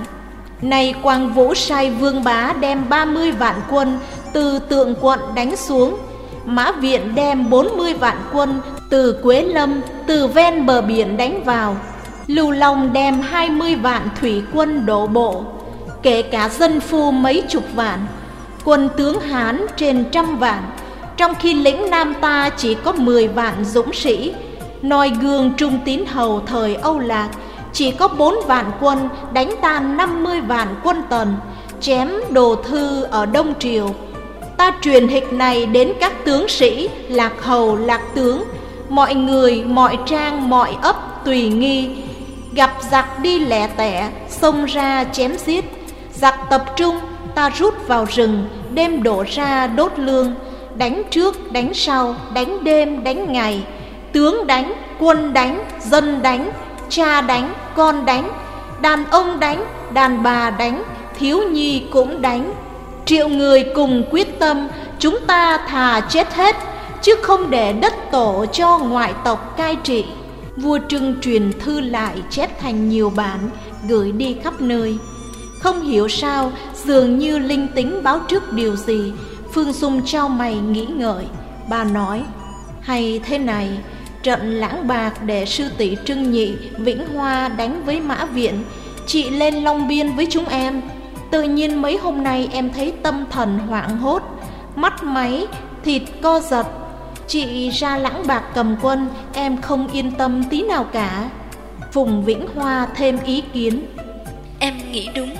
Này Quang Vũ sai Vương Bá đem 30 vạn quân từ tượng quận đánh xuống, Mã Viện đem 40 vạn quân từ Quế Lâm, từ ven bờ biển đánh vào. Lưu Long đem 20 vạn thủy quân đổ bộ, kể cả dân phu mấy chục vạn, quân tướng Hán trên trăm vạn, trong khi lĩnh Nam ta chỉ có 10 vạn dũng sĩ, noi gương trung tín hầu thời Âu Lạc chỉ có bốn vạn quân đánh tan năm mươi vạn quân tần chém đồ thư ở Đông Triều. Ta truyền hịch này đến các tướng sĩ, lạc hầu, lạc tướng, mọi người, mọi trang, mọi ấp tùy nghi, gặp giặc đi lẻ tẻ, xông ra chém giết. Giặc tập trung, ta rút vào rừng, đem đổ ra đốt lương, đánh trước, đánh sau, đánh đêm, đánh ngày, tướng đánh, quân đánh, dân đánh, cha đánh, con đánh, đàn ông đánh, đàn bà đánh, thiếu nhi cũng đánh. Triệu người cùng quyết tâm, chúng ta thà chết hết, chứ không để đất tổ cho ngoại tộc cai trị. Vua Trưng truyền thư lại chép thành nhiều bản, gửi đi khắp nơi. Không hiểu sao, dường như linh tính báo trước điều gì, Phương Dung trao mày nghĩ ngợi. Bà nói, hay thế này, Trận lãng bạc để sư tỷ Trưng Nhị Vĩnh Hoa đánh với Mã Viện Chị lên Long Biên với chúng em Tự nhiên mấy hôm nay em thấy tâm thần hoảng hốt Mắt máy, thịt co giật. Chị ra lãng bạc cầm quân Em không yên tâm tí nào cả. Phùng Vĩnh Hoa thêm ý kiến. Em nghĩ đúng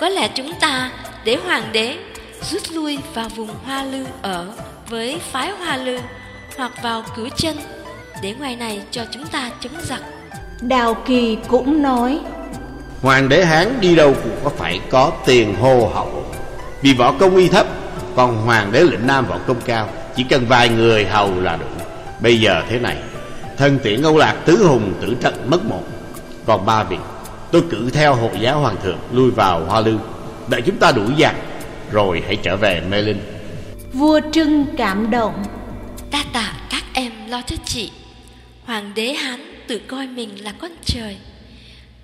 Có lẽ chúng ta để hoàng đế rút lui vào vùng Hoa Lư ở với phái Hoa Lư hoặc vào cửu chân. Để ngoài này cho chúng ta chống giặc. Đào Kỳ cũng nói Hoàng đế Hán đi đâu cũng có phải có tiền hô hậu. Vì võ công y thấp, Còn hoàng đế lĩnh Nam võ công cao, Chỉ cần vài người hầu là đủ. Bây giờ thế này, Thân tiễn Âu Lạc, tứ hùng, tử trận mất một. Còn ba vị, Tôi cử theo hộ giáo hoàng thượng Lui vào Hoa Lư, Đợi chúng ta đủ giặc Rồi hãy trở về Mê Linh. Vua Trưng cảm động. Ta tạ các em lo cho chị. Hoàng đế Hán tự coi mình là con trời.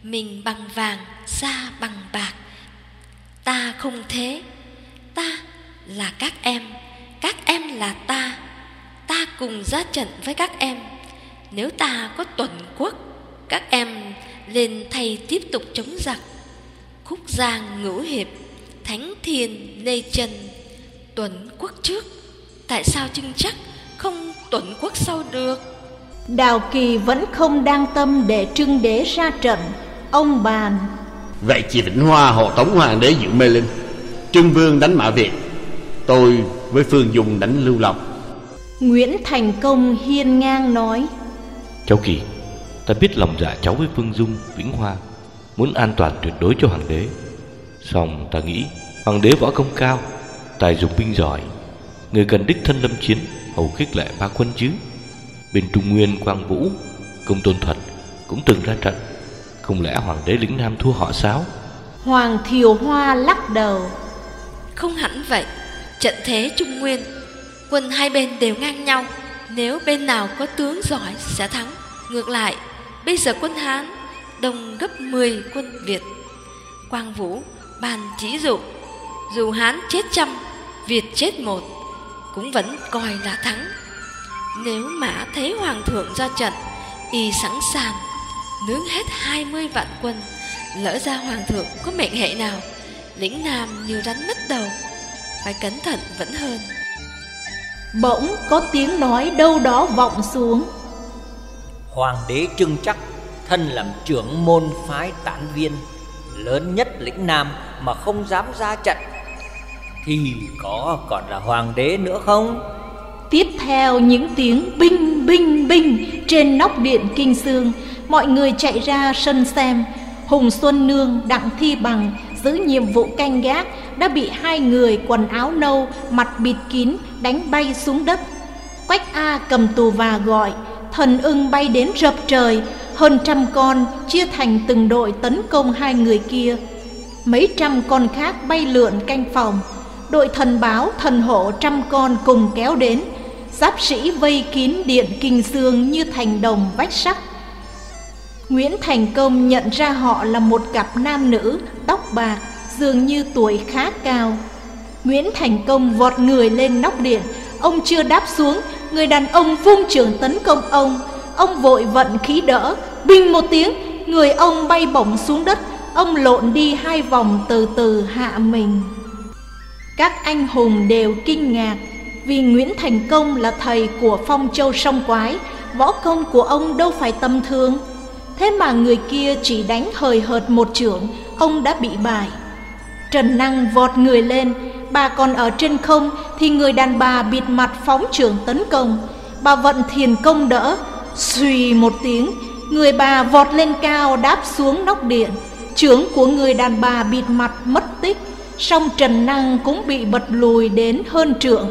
Mình bằng vàng, da bằng bạc. Ta không thế. Ta là các em. Các em là ta. Ta cùng ra trận với các em. Nếu ta có tuần quốc Các em lên thay tiếp tục chống giặc. Khúc giang ngũ hiệp Thánh thiên lê trần, Tuần quốc trước Tại sao chưng chắc không tuần quốc sau được? Đào Kỳ vẫn không đang tâm để trưng đế ra trận. Ông bàn Vậy chị Vĩnh Hoa hộ tống hoàng đế giữ Mê Linh Trưng Vương đánh Mã Việt. Tôi với Phương Dung đánh Lưu Long. Nguyễn Thành Công hiên ngang nói. Cháu Kỳ Ta biết lòng dạ cháu với Phương Dung, Vĩnh Hoa Muốn an toàn tuyệt đối cho hoàng đế. Xong ta nghĩ Hoàng đế võ công cao Tài dùng binh giỏi Người cần đích thân lâm chiến Hầu khích lệ ba quân chứ. Bên Trung Nguyên Quang Vũ Công Tôn Thuật cũng từng ra trận Không lẽ hoàng đế lĩnh Nam thua họ sao? Hoàng Thiều Hoa lắc đầu. Không hẳn vậy. Trận thế Trung Nguyên Quân hai bên đều ngang nhau. Nếu bên nào có tướng giỏi sẽ thắng. Ngược lại Bây giờ quân Hán Đông gấp 10 quân Việt. Quang Vũ bàn chỉ dụ. Dù Hán chết trăm Việt chết một Cũng vẫn coi là thắng. Nếu mã thấy Hoàng thượng ra trận Y sẵn sàng Nướng hết 20 vạn quân Lỡ ra Hoàng thượng có mệnh hệ nào Lĩnh Nam như rắn mất đầu Phải cẩn thận vẫn hơn. Bỗng có tiếng nói đâu đó vọng xuống. Hoàng đế trưng chắc Thân làm trưởng môn phái tản viên Lớn nhất lĩnh Nam Mà không dám ra trận. Thì có còn là hoàng đế nữa không Tiếp theo những tiếng binh binh binh Trên nóc điện Kinh Sương Mọi người chạy ra sân xem. Hùng Xuân Nương, Đặng Thi Bằng Giữ nhiệm vụ canh gác Đã bị hai người quần áo nâu Mặt bịt kín đánh bay xuống đất. Quách A cầm tù và gọi Thần ưng bay đến rập trời Hơn trăm con chia thành từng đội tấn công hai người kia. Mấy trăm con khác bay lượn canh phòng. Đội thần báo thần hộ trăm con cùng kéo đến Giáp sĩ vây kín điện kinh xương như thành đồng vách sắt. Nguyễn Thành Công nhận ra họ là một cặp nam nữ, Tóc bạc, dường như tuổi khá cao. Nguyễn Thành Công vọt người lên nóc điện. Ông chưa đáp xuống, Người đàn ông vung trường tấn công ông. Ông vội vận khí đỡ Bình một tiếng, Người ông bay bổng xuống đất. Ông lộn đi hai vòng từ từ hạ mình. Các anh hùng đều kinh ngạc. Vì Nguyễn Thành Công là thầy của Phong Châu Sông Quái, Võ công của ông đâu phải tầm thường. Thế mà người kia chỉ đánh hời hợt một trưởng, Ông đã bị bại. Trần Năng vọt người lên, Bà còn ở trên không Thì người đàn bà bịt mặt phóng trưởng tấn công. Bà vận thiền công đỡ, Xùy một tiếng, Người bà vọt lên cao đáp xuống nóc điện. Trưởng của người đàn bà bịt mặt mất tích, Song Trần Năng cũng bị bật lùi đến hơn trượng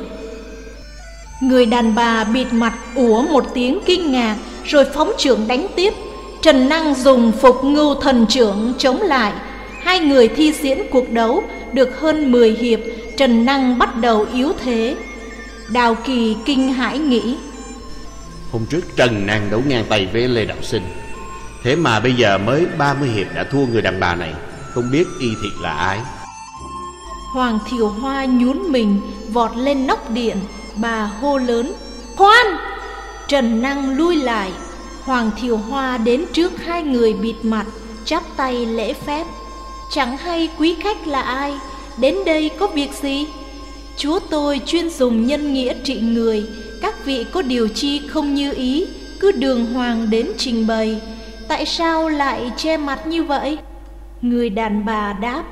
Người đàn bà bịt mặt ủa một tiếng kinh ngạc Rồi phóng trưởng đánh tiếp. Trần Năng dùng phục ngưu thần trưởng chống lại. Hai người thi diễn cuộc đấu Được hơn 10 hiệp Trần Năng bắt đầu yếu thế. Đào Kỳ kinh hãi nghĩ Hôm trước Trần Năng đấu ngang tay với Lê Đạo Sinh. Thế mà bây giờ mới 30 hiệp đã thua người đàn bà này Không biết y thiệt là ai. Hoàng Thiều Hoa nhún mình Vọt lên nóc điện Bà hô lớn, Khoan! Trần Năng lui lại. Hoàng Thiều Hoa đến trước hai người bịt mặt, Chắp tay lễ phép. Chẳng hay quý khách là ai? Đến đây có việc gì? Chúa tôi chuyên dùng nhân nghĩa trị người. Các vị có điều chi không như ý? Cứ đường hoàng đến trình bày. Tại sao lại che mặt như vậy? Người đàn bà đáp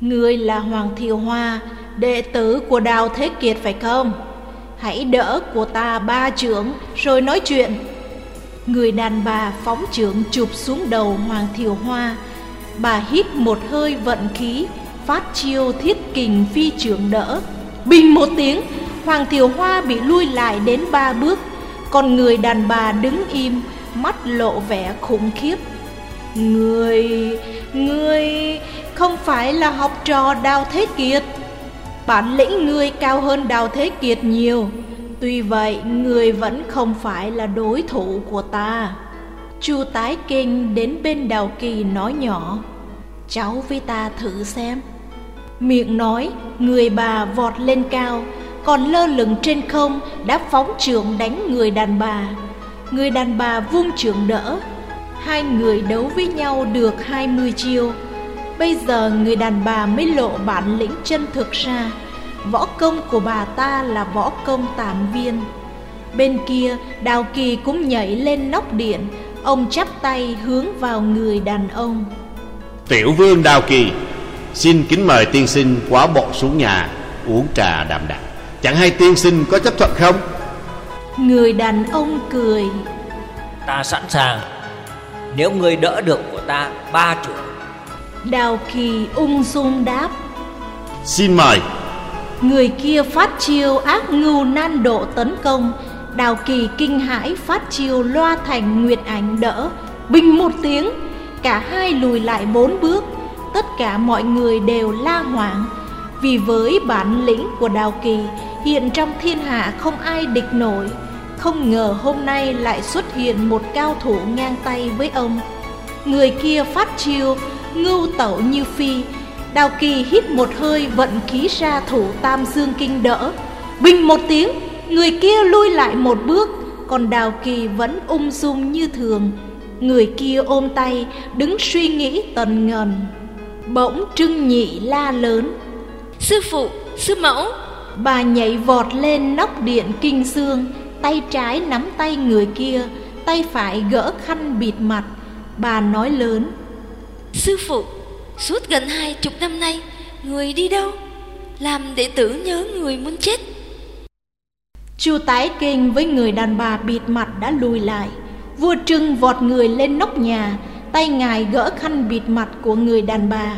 Người là Hoàng Thiều Hoa, Đệ tử của Đào Thế Kiệt phải không? Hãy đỡ của ta ba trưởng Rồi nói chuyện. Người đàn bà phóng trưởng chụp xuống đầu Hoàng Thiều Hoa. Bà hít một hơi vận khí Phát chiêu thiết kình phi trưởng đỡ. Bình một tiếng Hoàng Thiều Hoa bị lui lại đến ba bước. Còn người đàn bà đứng im Mắt lộ vẻ khủng khiếp. Người, người không phải là học trò Đào Thế Kiệt. Bản lĩnh người cao hơn Đào Thế Kiệt nhiều. Tuy vậy người vẫn không phải là đối thủ của ta. Chu tái kinh đến bên Đào Kỳ nói nhỏ, Cháu với ta thử xem. Miệng nói, Người bà vọt lên cao, Còn lơ lửng trên không Đã phóng trường đánh người đàn bà. Người đàn bà vung trường đỡ, Hai người đấu với nhau được hai mươi chiêu Bây giờ người đàn bà mới lộ bản lĩnh chân thực ra. Võ công của bà ta là võ công tàn viên. Bên kia Đào Kỳ cũng nhảy lên nóc điện. Ông chắp tay hướng vào người đàn ông. Tiểu vương Đào Kỳ Xin kính mời tiên sinh quá bộ xuống nhà Uống trà đạm đặc Chẳng hay tiên sinh có chấp thuận không? Người đàn ông cười. Ta sẵn sàng. Nếu người đỡ được của ta ba chủ Đào Kỳ ung dung đáp. Xin mời. Người kia phát chiêu ác ngưu nan độ tấn công. Đào Kỳ kinh hãi phát chiêu loa thành nguyệt ảnh đỡ. Bình một tiếng Cả hai lùi lại bốn bước. Tất cả mọi người đều la hoảng. Vì với bản lĩnh của Đào Kỳ Hiện trong thiên hạ không ai địch nổi. Không ngờ hôm nay lại xuất hiện một cao thủ ngang tay với ông. Người kia phát chiêu ngưu tẩu như phi. Đào Kỳ hít một hơi vận khí ra thủ tam dương kinh đỡ. Bình một tiếng Người kia lui lại một bước Còn Đào Kỳ vẫn ung dung như thường. Người kia ôm tay Đứng suy nghĩ tần ngần. Bỗng Trưng Nhị la lớn Sư phụ, sư mẫu. Bà nhảy vọt lên nóc điện kinh dương Tay trái nắm tay người kia Tay phải gỡ khăn bịt mặt. Bà nói lớn Sư phụ, suốt gần hai chục năm nay Người đi đâu? Làm đệ tử nhớ người muốn chết. Chu tái kinh với người đàn bà bịt mặt đã lùi lại. Vua trưng vọt người lên nóc nhà Tay ngài gỡ khăn bịt mặt của người đàn bà.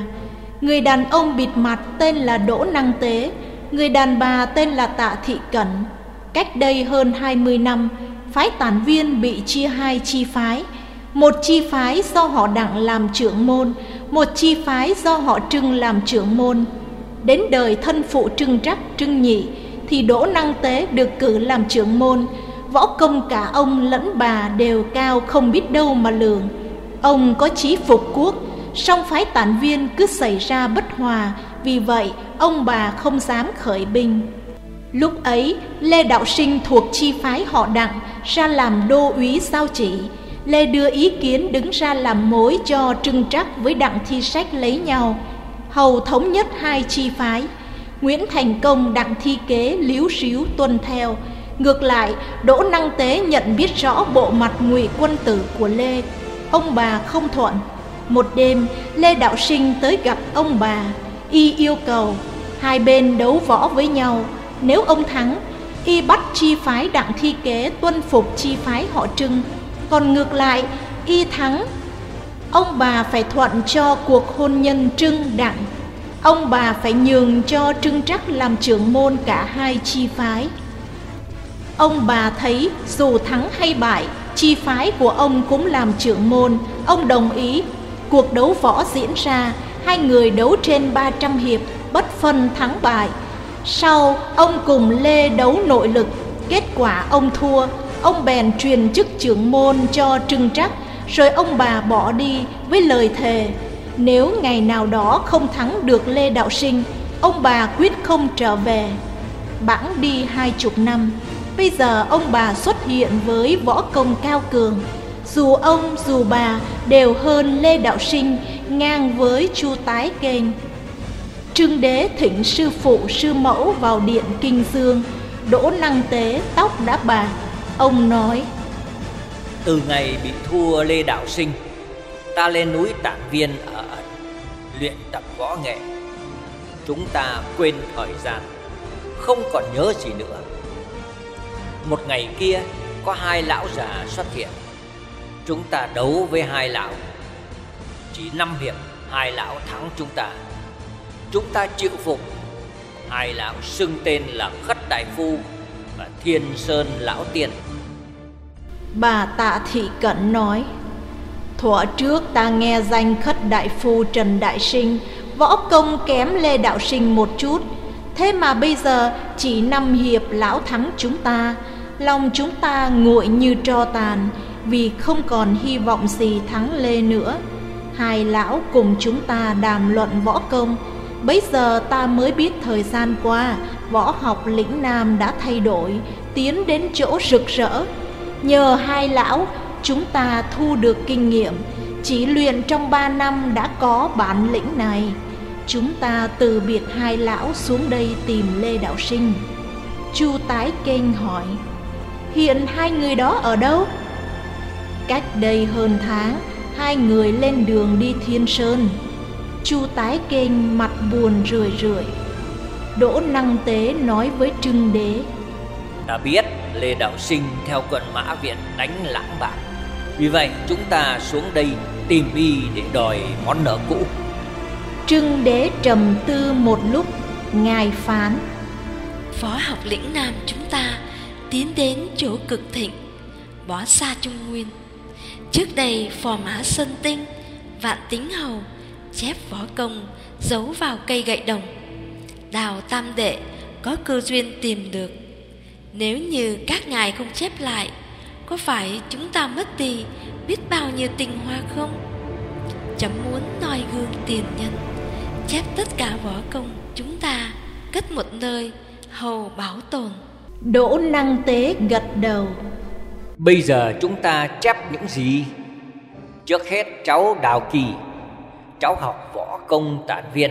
Người đàn ông bịt mặt tên là Đỗ Năng Tế Người đàn bà tên là Tạ Thị Cẩn. Cách đây hơn 20 năm Phái tản viên bị chia hai chi phái một chi phái do họ đặng làm trưởng môn, Một chi phái do họ trưng làm trưởng môn. Đến đời thân phụ trưng trắc, trưng nhị, Thì Đỗ Năng Tế được cử làm trưởng môn. Võ công cả ông lẫn bà đều cao không biết đâu mà lường. Ông có chí phục quốc, song phái tản viên cứ xảy ra bất hòa. Vì vậy, ông bà không dám khởi binh. Lúc ấy, Lê Đạo Sinh thuộc chi phái họ đặng Ra làm đô úy sao chỉ. Lê đưa ý kiến đứng ra làm mối cho Trưng Trắc với Đặng Thi Sách lấy nhau Hầu thống nhất hai chi phái Nguyễn Thành Công Đặng Thi Kế liếu xíu tuân theo Ngược lại, Đỗ Năng Tế nhận biết rõ bộ mặt ngụy quân tử của Lê. Ông bà không thuận. Một đêm, Lê Đạo Sinh tới gặp ông bà. Y yêu cầu hai bên đấu võ với nhau. Nếu ông thắng, y bắt chi phái đặng thi kế tuân phục chi phái họ trưng. Còn ngược lại, y thắng, ông bà phải thuận cho cuộc hôn nhân trưng đặng. Ông bà phải nhường cho trưng trắc làm trưởng môn cả hai chi phái. Ông bà thấy dù thắng hay bại, chi phái của ông cũng làm trưởng môn, ông đồng ý. Cuộc đấu võ diễn ra, hai người đấu trên 300 hiệp, bất phân thắng bại. Sau, ông cùng Lê đấu nội lực, kết quả ông thua, ông bèn truyền chức trưởng môn cho Trưng Trắc, rồi ông bà bỏ đi với lời thề. Nếu ngày nào đó không thắng được Lê Đạo Sinh, ông bà quyết không trở về. Bẵng đi hai chục năm, Bây giờ ông bà xuất hiện với võ công cao cường Dù ông dù bà đều hơn Lê Đạo Sinh ngang với Chu Tái Kênh Trương Đế thỉnh sư phụ sư mẫu vào điện Kinh Dương Đỗ năng tế tóc đã bạc Ông nói, Từ ngày bị thua Lê Đạo Sinh, Ta lên núi Tản Viên ở ẩn, Luyện tập võ nghệ. Chúng ta quên thời gian, Không còn nhớ gì nữa. Một ngày kia, có hai lão già xuất hiện. Chúng ta đấu với hai lão. Chỉ năm hiệp, hai lão thắng chúng ta. Chúng ta chịu phục. Hai lão xưng tên là Khất Đại Phu. Thiên Sơn Lão Tiên Bà tạ thị cận nói, Thuở trước ta nghe danh khất đại phu Trần Đại Sinh, Võ công kém Lê Đạo Sinh một chút. Thế mà bây giờ chỉ năm hiệp lão thắng chúng ta, Lòng chúng ta nguội như tro tàn, Vì không còn hy vọng gì thắng Lê nữa. Hai lão cùng chúng ta đàm luận võ công Bây giờ ta mới biết thời gian qua, Võ học lĩnh Nam đã thay đổi, Tiến đến chỗ rực rỡ. Nhờ hai lão, chúng ta thu được kinh nghiệm. Chỉ luyện trong ba năm đã có bản lĩnh này. Chúng ta từ biệt hai lão xuống đây tìm Lê Đạo Sinh. Chu Tái Kênh hỏi, Hiện hai người đó ở đâu? Cách đây hơn tháng, Hai người lên đường đi Thiên Sơn. Chu Tái Kênh mặt buồn rười rượi. Đỗ Năng Tế nói với Trưng Đế. Ta biết Lê Đạo Sinh theo quận Mã Viện đánh lãng bạc. Vì vậy chúng ta xuống đây tìm y để đòi món nợ cũ. Trưng Đế trầm tư một lúc Ngài phán. Võ học lĩnh Nam chúng ta tiến đến chỗ cực thịnh Bỏ xa Trung Nguyên. Trước đây phò mã Sơn Tinh Vạn Tính Hầu Chép võ công Giấu vào cây gậy đồng. Đào Tam Đệ Có cơ duyên tìm được. Nếu như các ngài không chép lại Có phải chúng ta mất đi Biết bao nhiêu tinh hoa không? Chấm muốn noi gương tiền nhân Chép tất cả võ công chúng ta Cất một nơi Hầu bảo tồn. Đỗ Năng Tế gật đầu. Bây giờ chúng ta chép những gì? Trước hết cháu Đào Kỳ Cháu học võ công tản viên.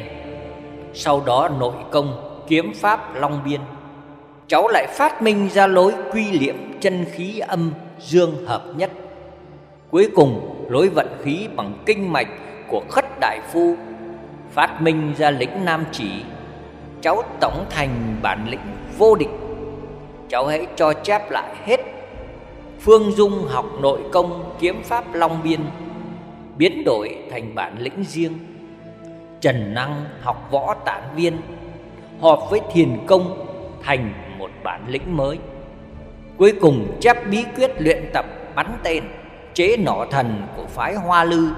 Sau đó nội công kiếm pháp long biên. Cháu lại phát minh ra lối quy liệm chân khí âm dương hợp nhất. Cuối cùng, lối vận khí bằng kinh mạch của khất đại phu Phát minh ra lĩnh nam chỉ. Cháu tổng thành bản lĩnh vô địch. Cháu hãy cho chép lại hết. Phương Dung học nội công kiếm pháp Long Biên. Biến đổi thành bản lĩnh riêng. Trần Năng học võ tản viên Hợp với thiền công thành một bản lĩnh mới. Cuối cùng chép bí quyết luyện tập bắn tên Chế nỏ thần của phái Hoa Lư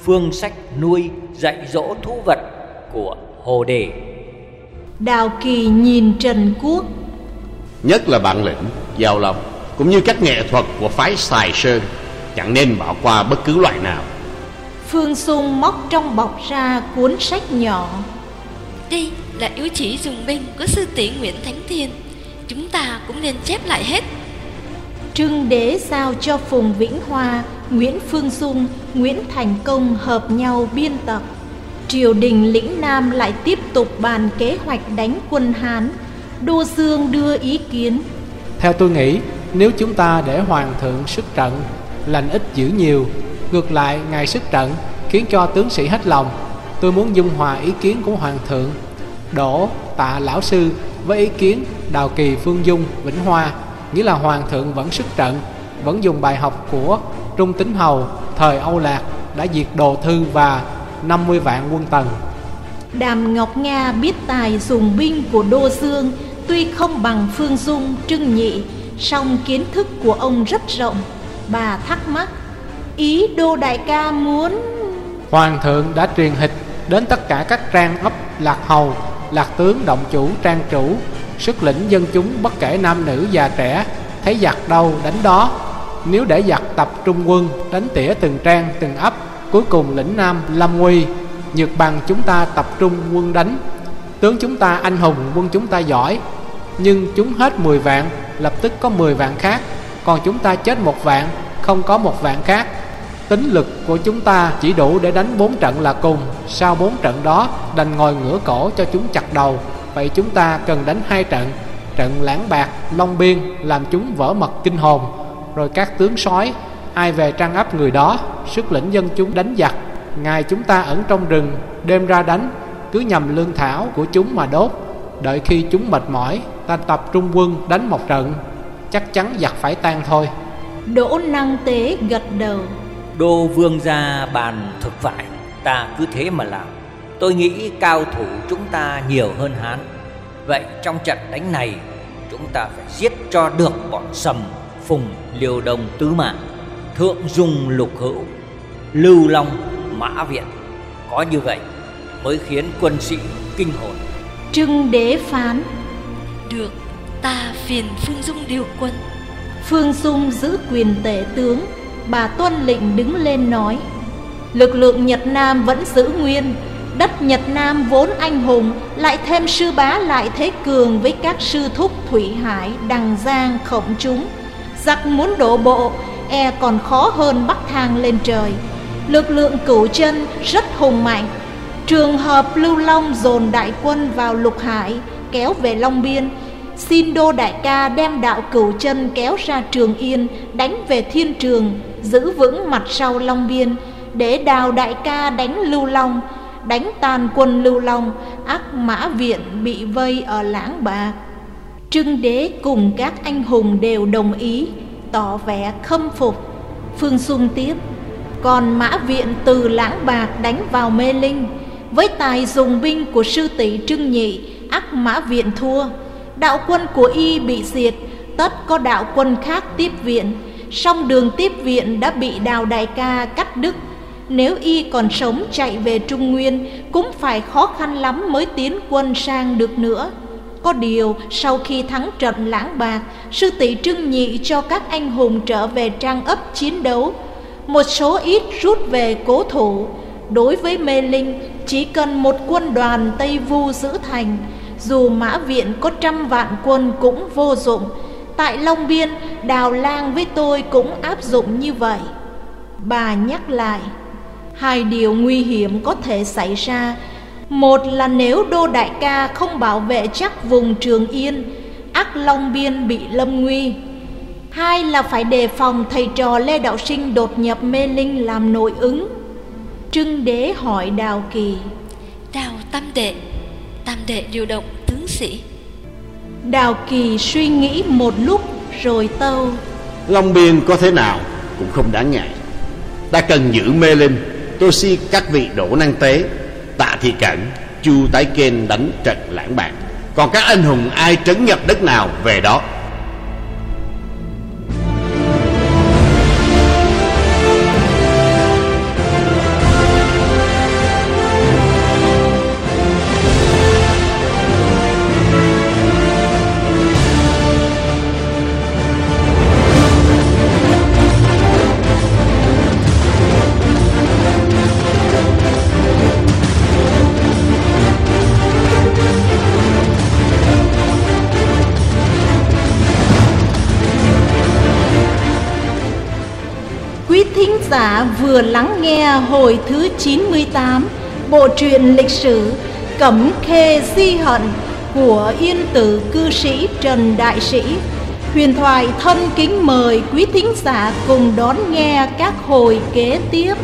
Phương sách nuôi dạy dỗ thú vật của Hồ Đề. Đào Kỳ nhìn Trần Quốc. Nhất là bản lĩnh, giàu lòng Cũng như các nghệ thuật của phái Sài Sơn Chẳng nên bỏ qua bất cứ loại nào Phương Sung móc trong bọc ra cuốn sách nhỏ Đây là yếu chỉ dùng binh của sư tỷ Nguyễn Thánh Thiên Chúng ta cũng nên chép lại hết Trưng đế giao cho Phùng Vĩnh Hoa, Nguyễn Phương Dung, Nguyễn Thành Công hợp nhau biên tập. Triều đình lĩnh Nam lại tiếp tục bàn kế hoạch đánh quân Hán. Đô Dương đưa ý kiến. Theo tôi nghĩ, nếu chúng ta để hoàng thượng sức trận, lành ít dữ nhiều, ngược lại ngài sức trận khiến cho tướng sĩ hết lòng. Tôi muốn dung hòa ý kiến của hoàng thượng, đổ tạ lão sư với ý kiến đào kỳ phương dung vĩnh hoa nghĩa là hoàng thượng vẫn sức trận vẫn dùng bài học của trung tính hầu thời âu lạc đã diệt đồ thư và 50 vạn quân tần. Đàm Ngọc Nga biết tài dùng binh của Đô Dương Tuy không bằng Phương Dung, Trưng Nhị song kiến thức của ông rất rộng. Bà thắc mắc Ý Đô Đại ca muốn Hoàng thượng đã truyền hịch đến tất cả các trang ấp, lạc hầu, Lạc tướng, động chủ, trang chủ, Sức lĩnh dân chúng, bất kể nam nữ già trẻ, Thấy giặc đâu đánh đó. Nếu để giặc tập trung quân, Đánh tỉa từng trang, từng ấp, Cuối cùng lĩnh nam lâm nguy, Nhược bằng chúng ta tập trung quân đánh. Tướng chúng ta anh hùng, quân chúng ta giỏi, Nhưng chúng hết 10 vạn, Lập tức có 10 vạn khác, Còn chúng ta chết một vạn, Không có một vạn khác. Tính lực của chúng ta chỉ đủ để đánh bốn trận là cùng. Sau bốn trận đó đành ngồi ngửa cổ cho chúng chặt đầu. Vậy chúng ta cần đánh hai trận. Trận lãng bạc, long biên làm chúng vỡ mật kinh hồn. Rồi các tướng sói ai về trang áp người đó Sức lĩnh dân chúng đánh giặc. Ngày chúng ta ẩn trong rừng Đêm ra đánh Cứ nhằm lương thảo của chúng mà đốt. Đợi khi chúng mệt mỏi Ta tập trung quân đánh một trận. Chắc chắn giặc phải tan thôi. Đỗ Năng Tế gật đầu. Đô vương gia bàn thực phải Ta cứ thế mà làm. Tôi nghĩ cao thủ chúng ta nhiều hơn Hán. Vậy trong trận đánh này Chúng ta phải giết cho được bọn sầm phùng liều đồng tứ mạng. Thượng dung lục hữu lưu long mã viện. Có như vậy mới khiến quân sĩ kinh hồn. Trưng đế phán. Được ta phiền Phương Dung điều quân. Phương Dung giữ quyền tể tướng Bà tuân lệnh đứng lên nói Lực lượng Nhật Nam vẫn giữ nguyên Đất Nhật Nam vốn anh hùng Lại thêm sư bá lại thế cường Với các sư thúc Thủy Hải, Đằng Giang, Khổng Chúng. Giặc muốn đổ bộ E còn khó hơn bắc thang lên trời. Lực lượng cửu chân rất hùng mạnh. Trường hợp Lưu Long dồn đại quân vào Lục Hải Kéo về Long Biên Xin Đô Đại ca đem đạo cửu chân kéo ra Trường Yên, Đánh về Thiên Trường, Giữ vững mặt sau Long Biên. Để đào đại ca đánh Lưu Long, Đánh tan quân Lưu Long, Ác mã viện bị vây ở lãng bạc Trưng đế cùng các anh hùng đều đồng ý, Tỏ vẻ khâm phục. Phương Xuân tiếp, Còn mã viện từ lãng bạc đánh vào mê linh, Với tài dùng binh của sư tỷ Trưng Nhị, Ác mã viện thua. Đạo quân của y bị diệt, Tất có đạo quân khác tiếp viện. Song đường tiếp viện đã bị đào đại ca cắt đứt. Nếu y còn sống chạy về Trung Nguyên, Cũng phải khó khăn lắm mới tiến quân sang được nữa. Có điều, sau khi thắng trận lãng bạc, Sư tỷ trưng nhị cho các anh hùng trở về trang ấp chiến đấu. Một số ít rút về cố thủ. Đối với Mê Linh, chỉ cần một quân đoàn Tây Vu giữ thành dù mã viện có trăm vạn quân cũng vô dụng Tại Long Biên, Đào Lang với tôi cũng áp dụng như vậy. Bà nhắc lại Hai điều nguy hiểm có thể xảy ra. Một là nếu Đô Đại ca không bảo vệ chắc vùng Trường Yên ác Long Biên bị lâm nguy. Hai là phải đề phòng thầy trò Lê Đạo Sinh đột nhập mê linh làm nội ứng. Trưng đế hỏi Đào Kỳ Đào tam đệ Tam đệ điều động sĩ. Đào Kỳ suy nghĩ một lúc rồi tâu. Long Biên có thế nào cũng không đáng ngại. Ta cần giữ mê linh Tôi si các vị đổ năng tế Tạ thị cẩn Chu tái kênh đánh trận lãng bạc. Còn các anh hùng ai trấn nhập đất nào về đó vừa lắng nghe hồi thứ 98 Bộ truyện lịch sử Cẩm Khê Di Hận của Yên Tử cư sĩ Trần Đại Sĩ. Huyền thoại thân kính mời quý thính giả cùng đón nghe các hồi kế tiếp.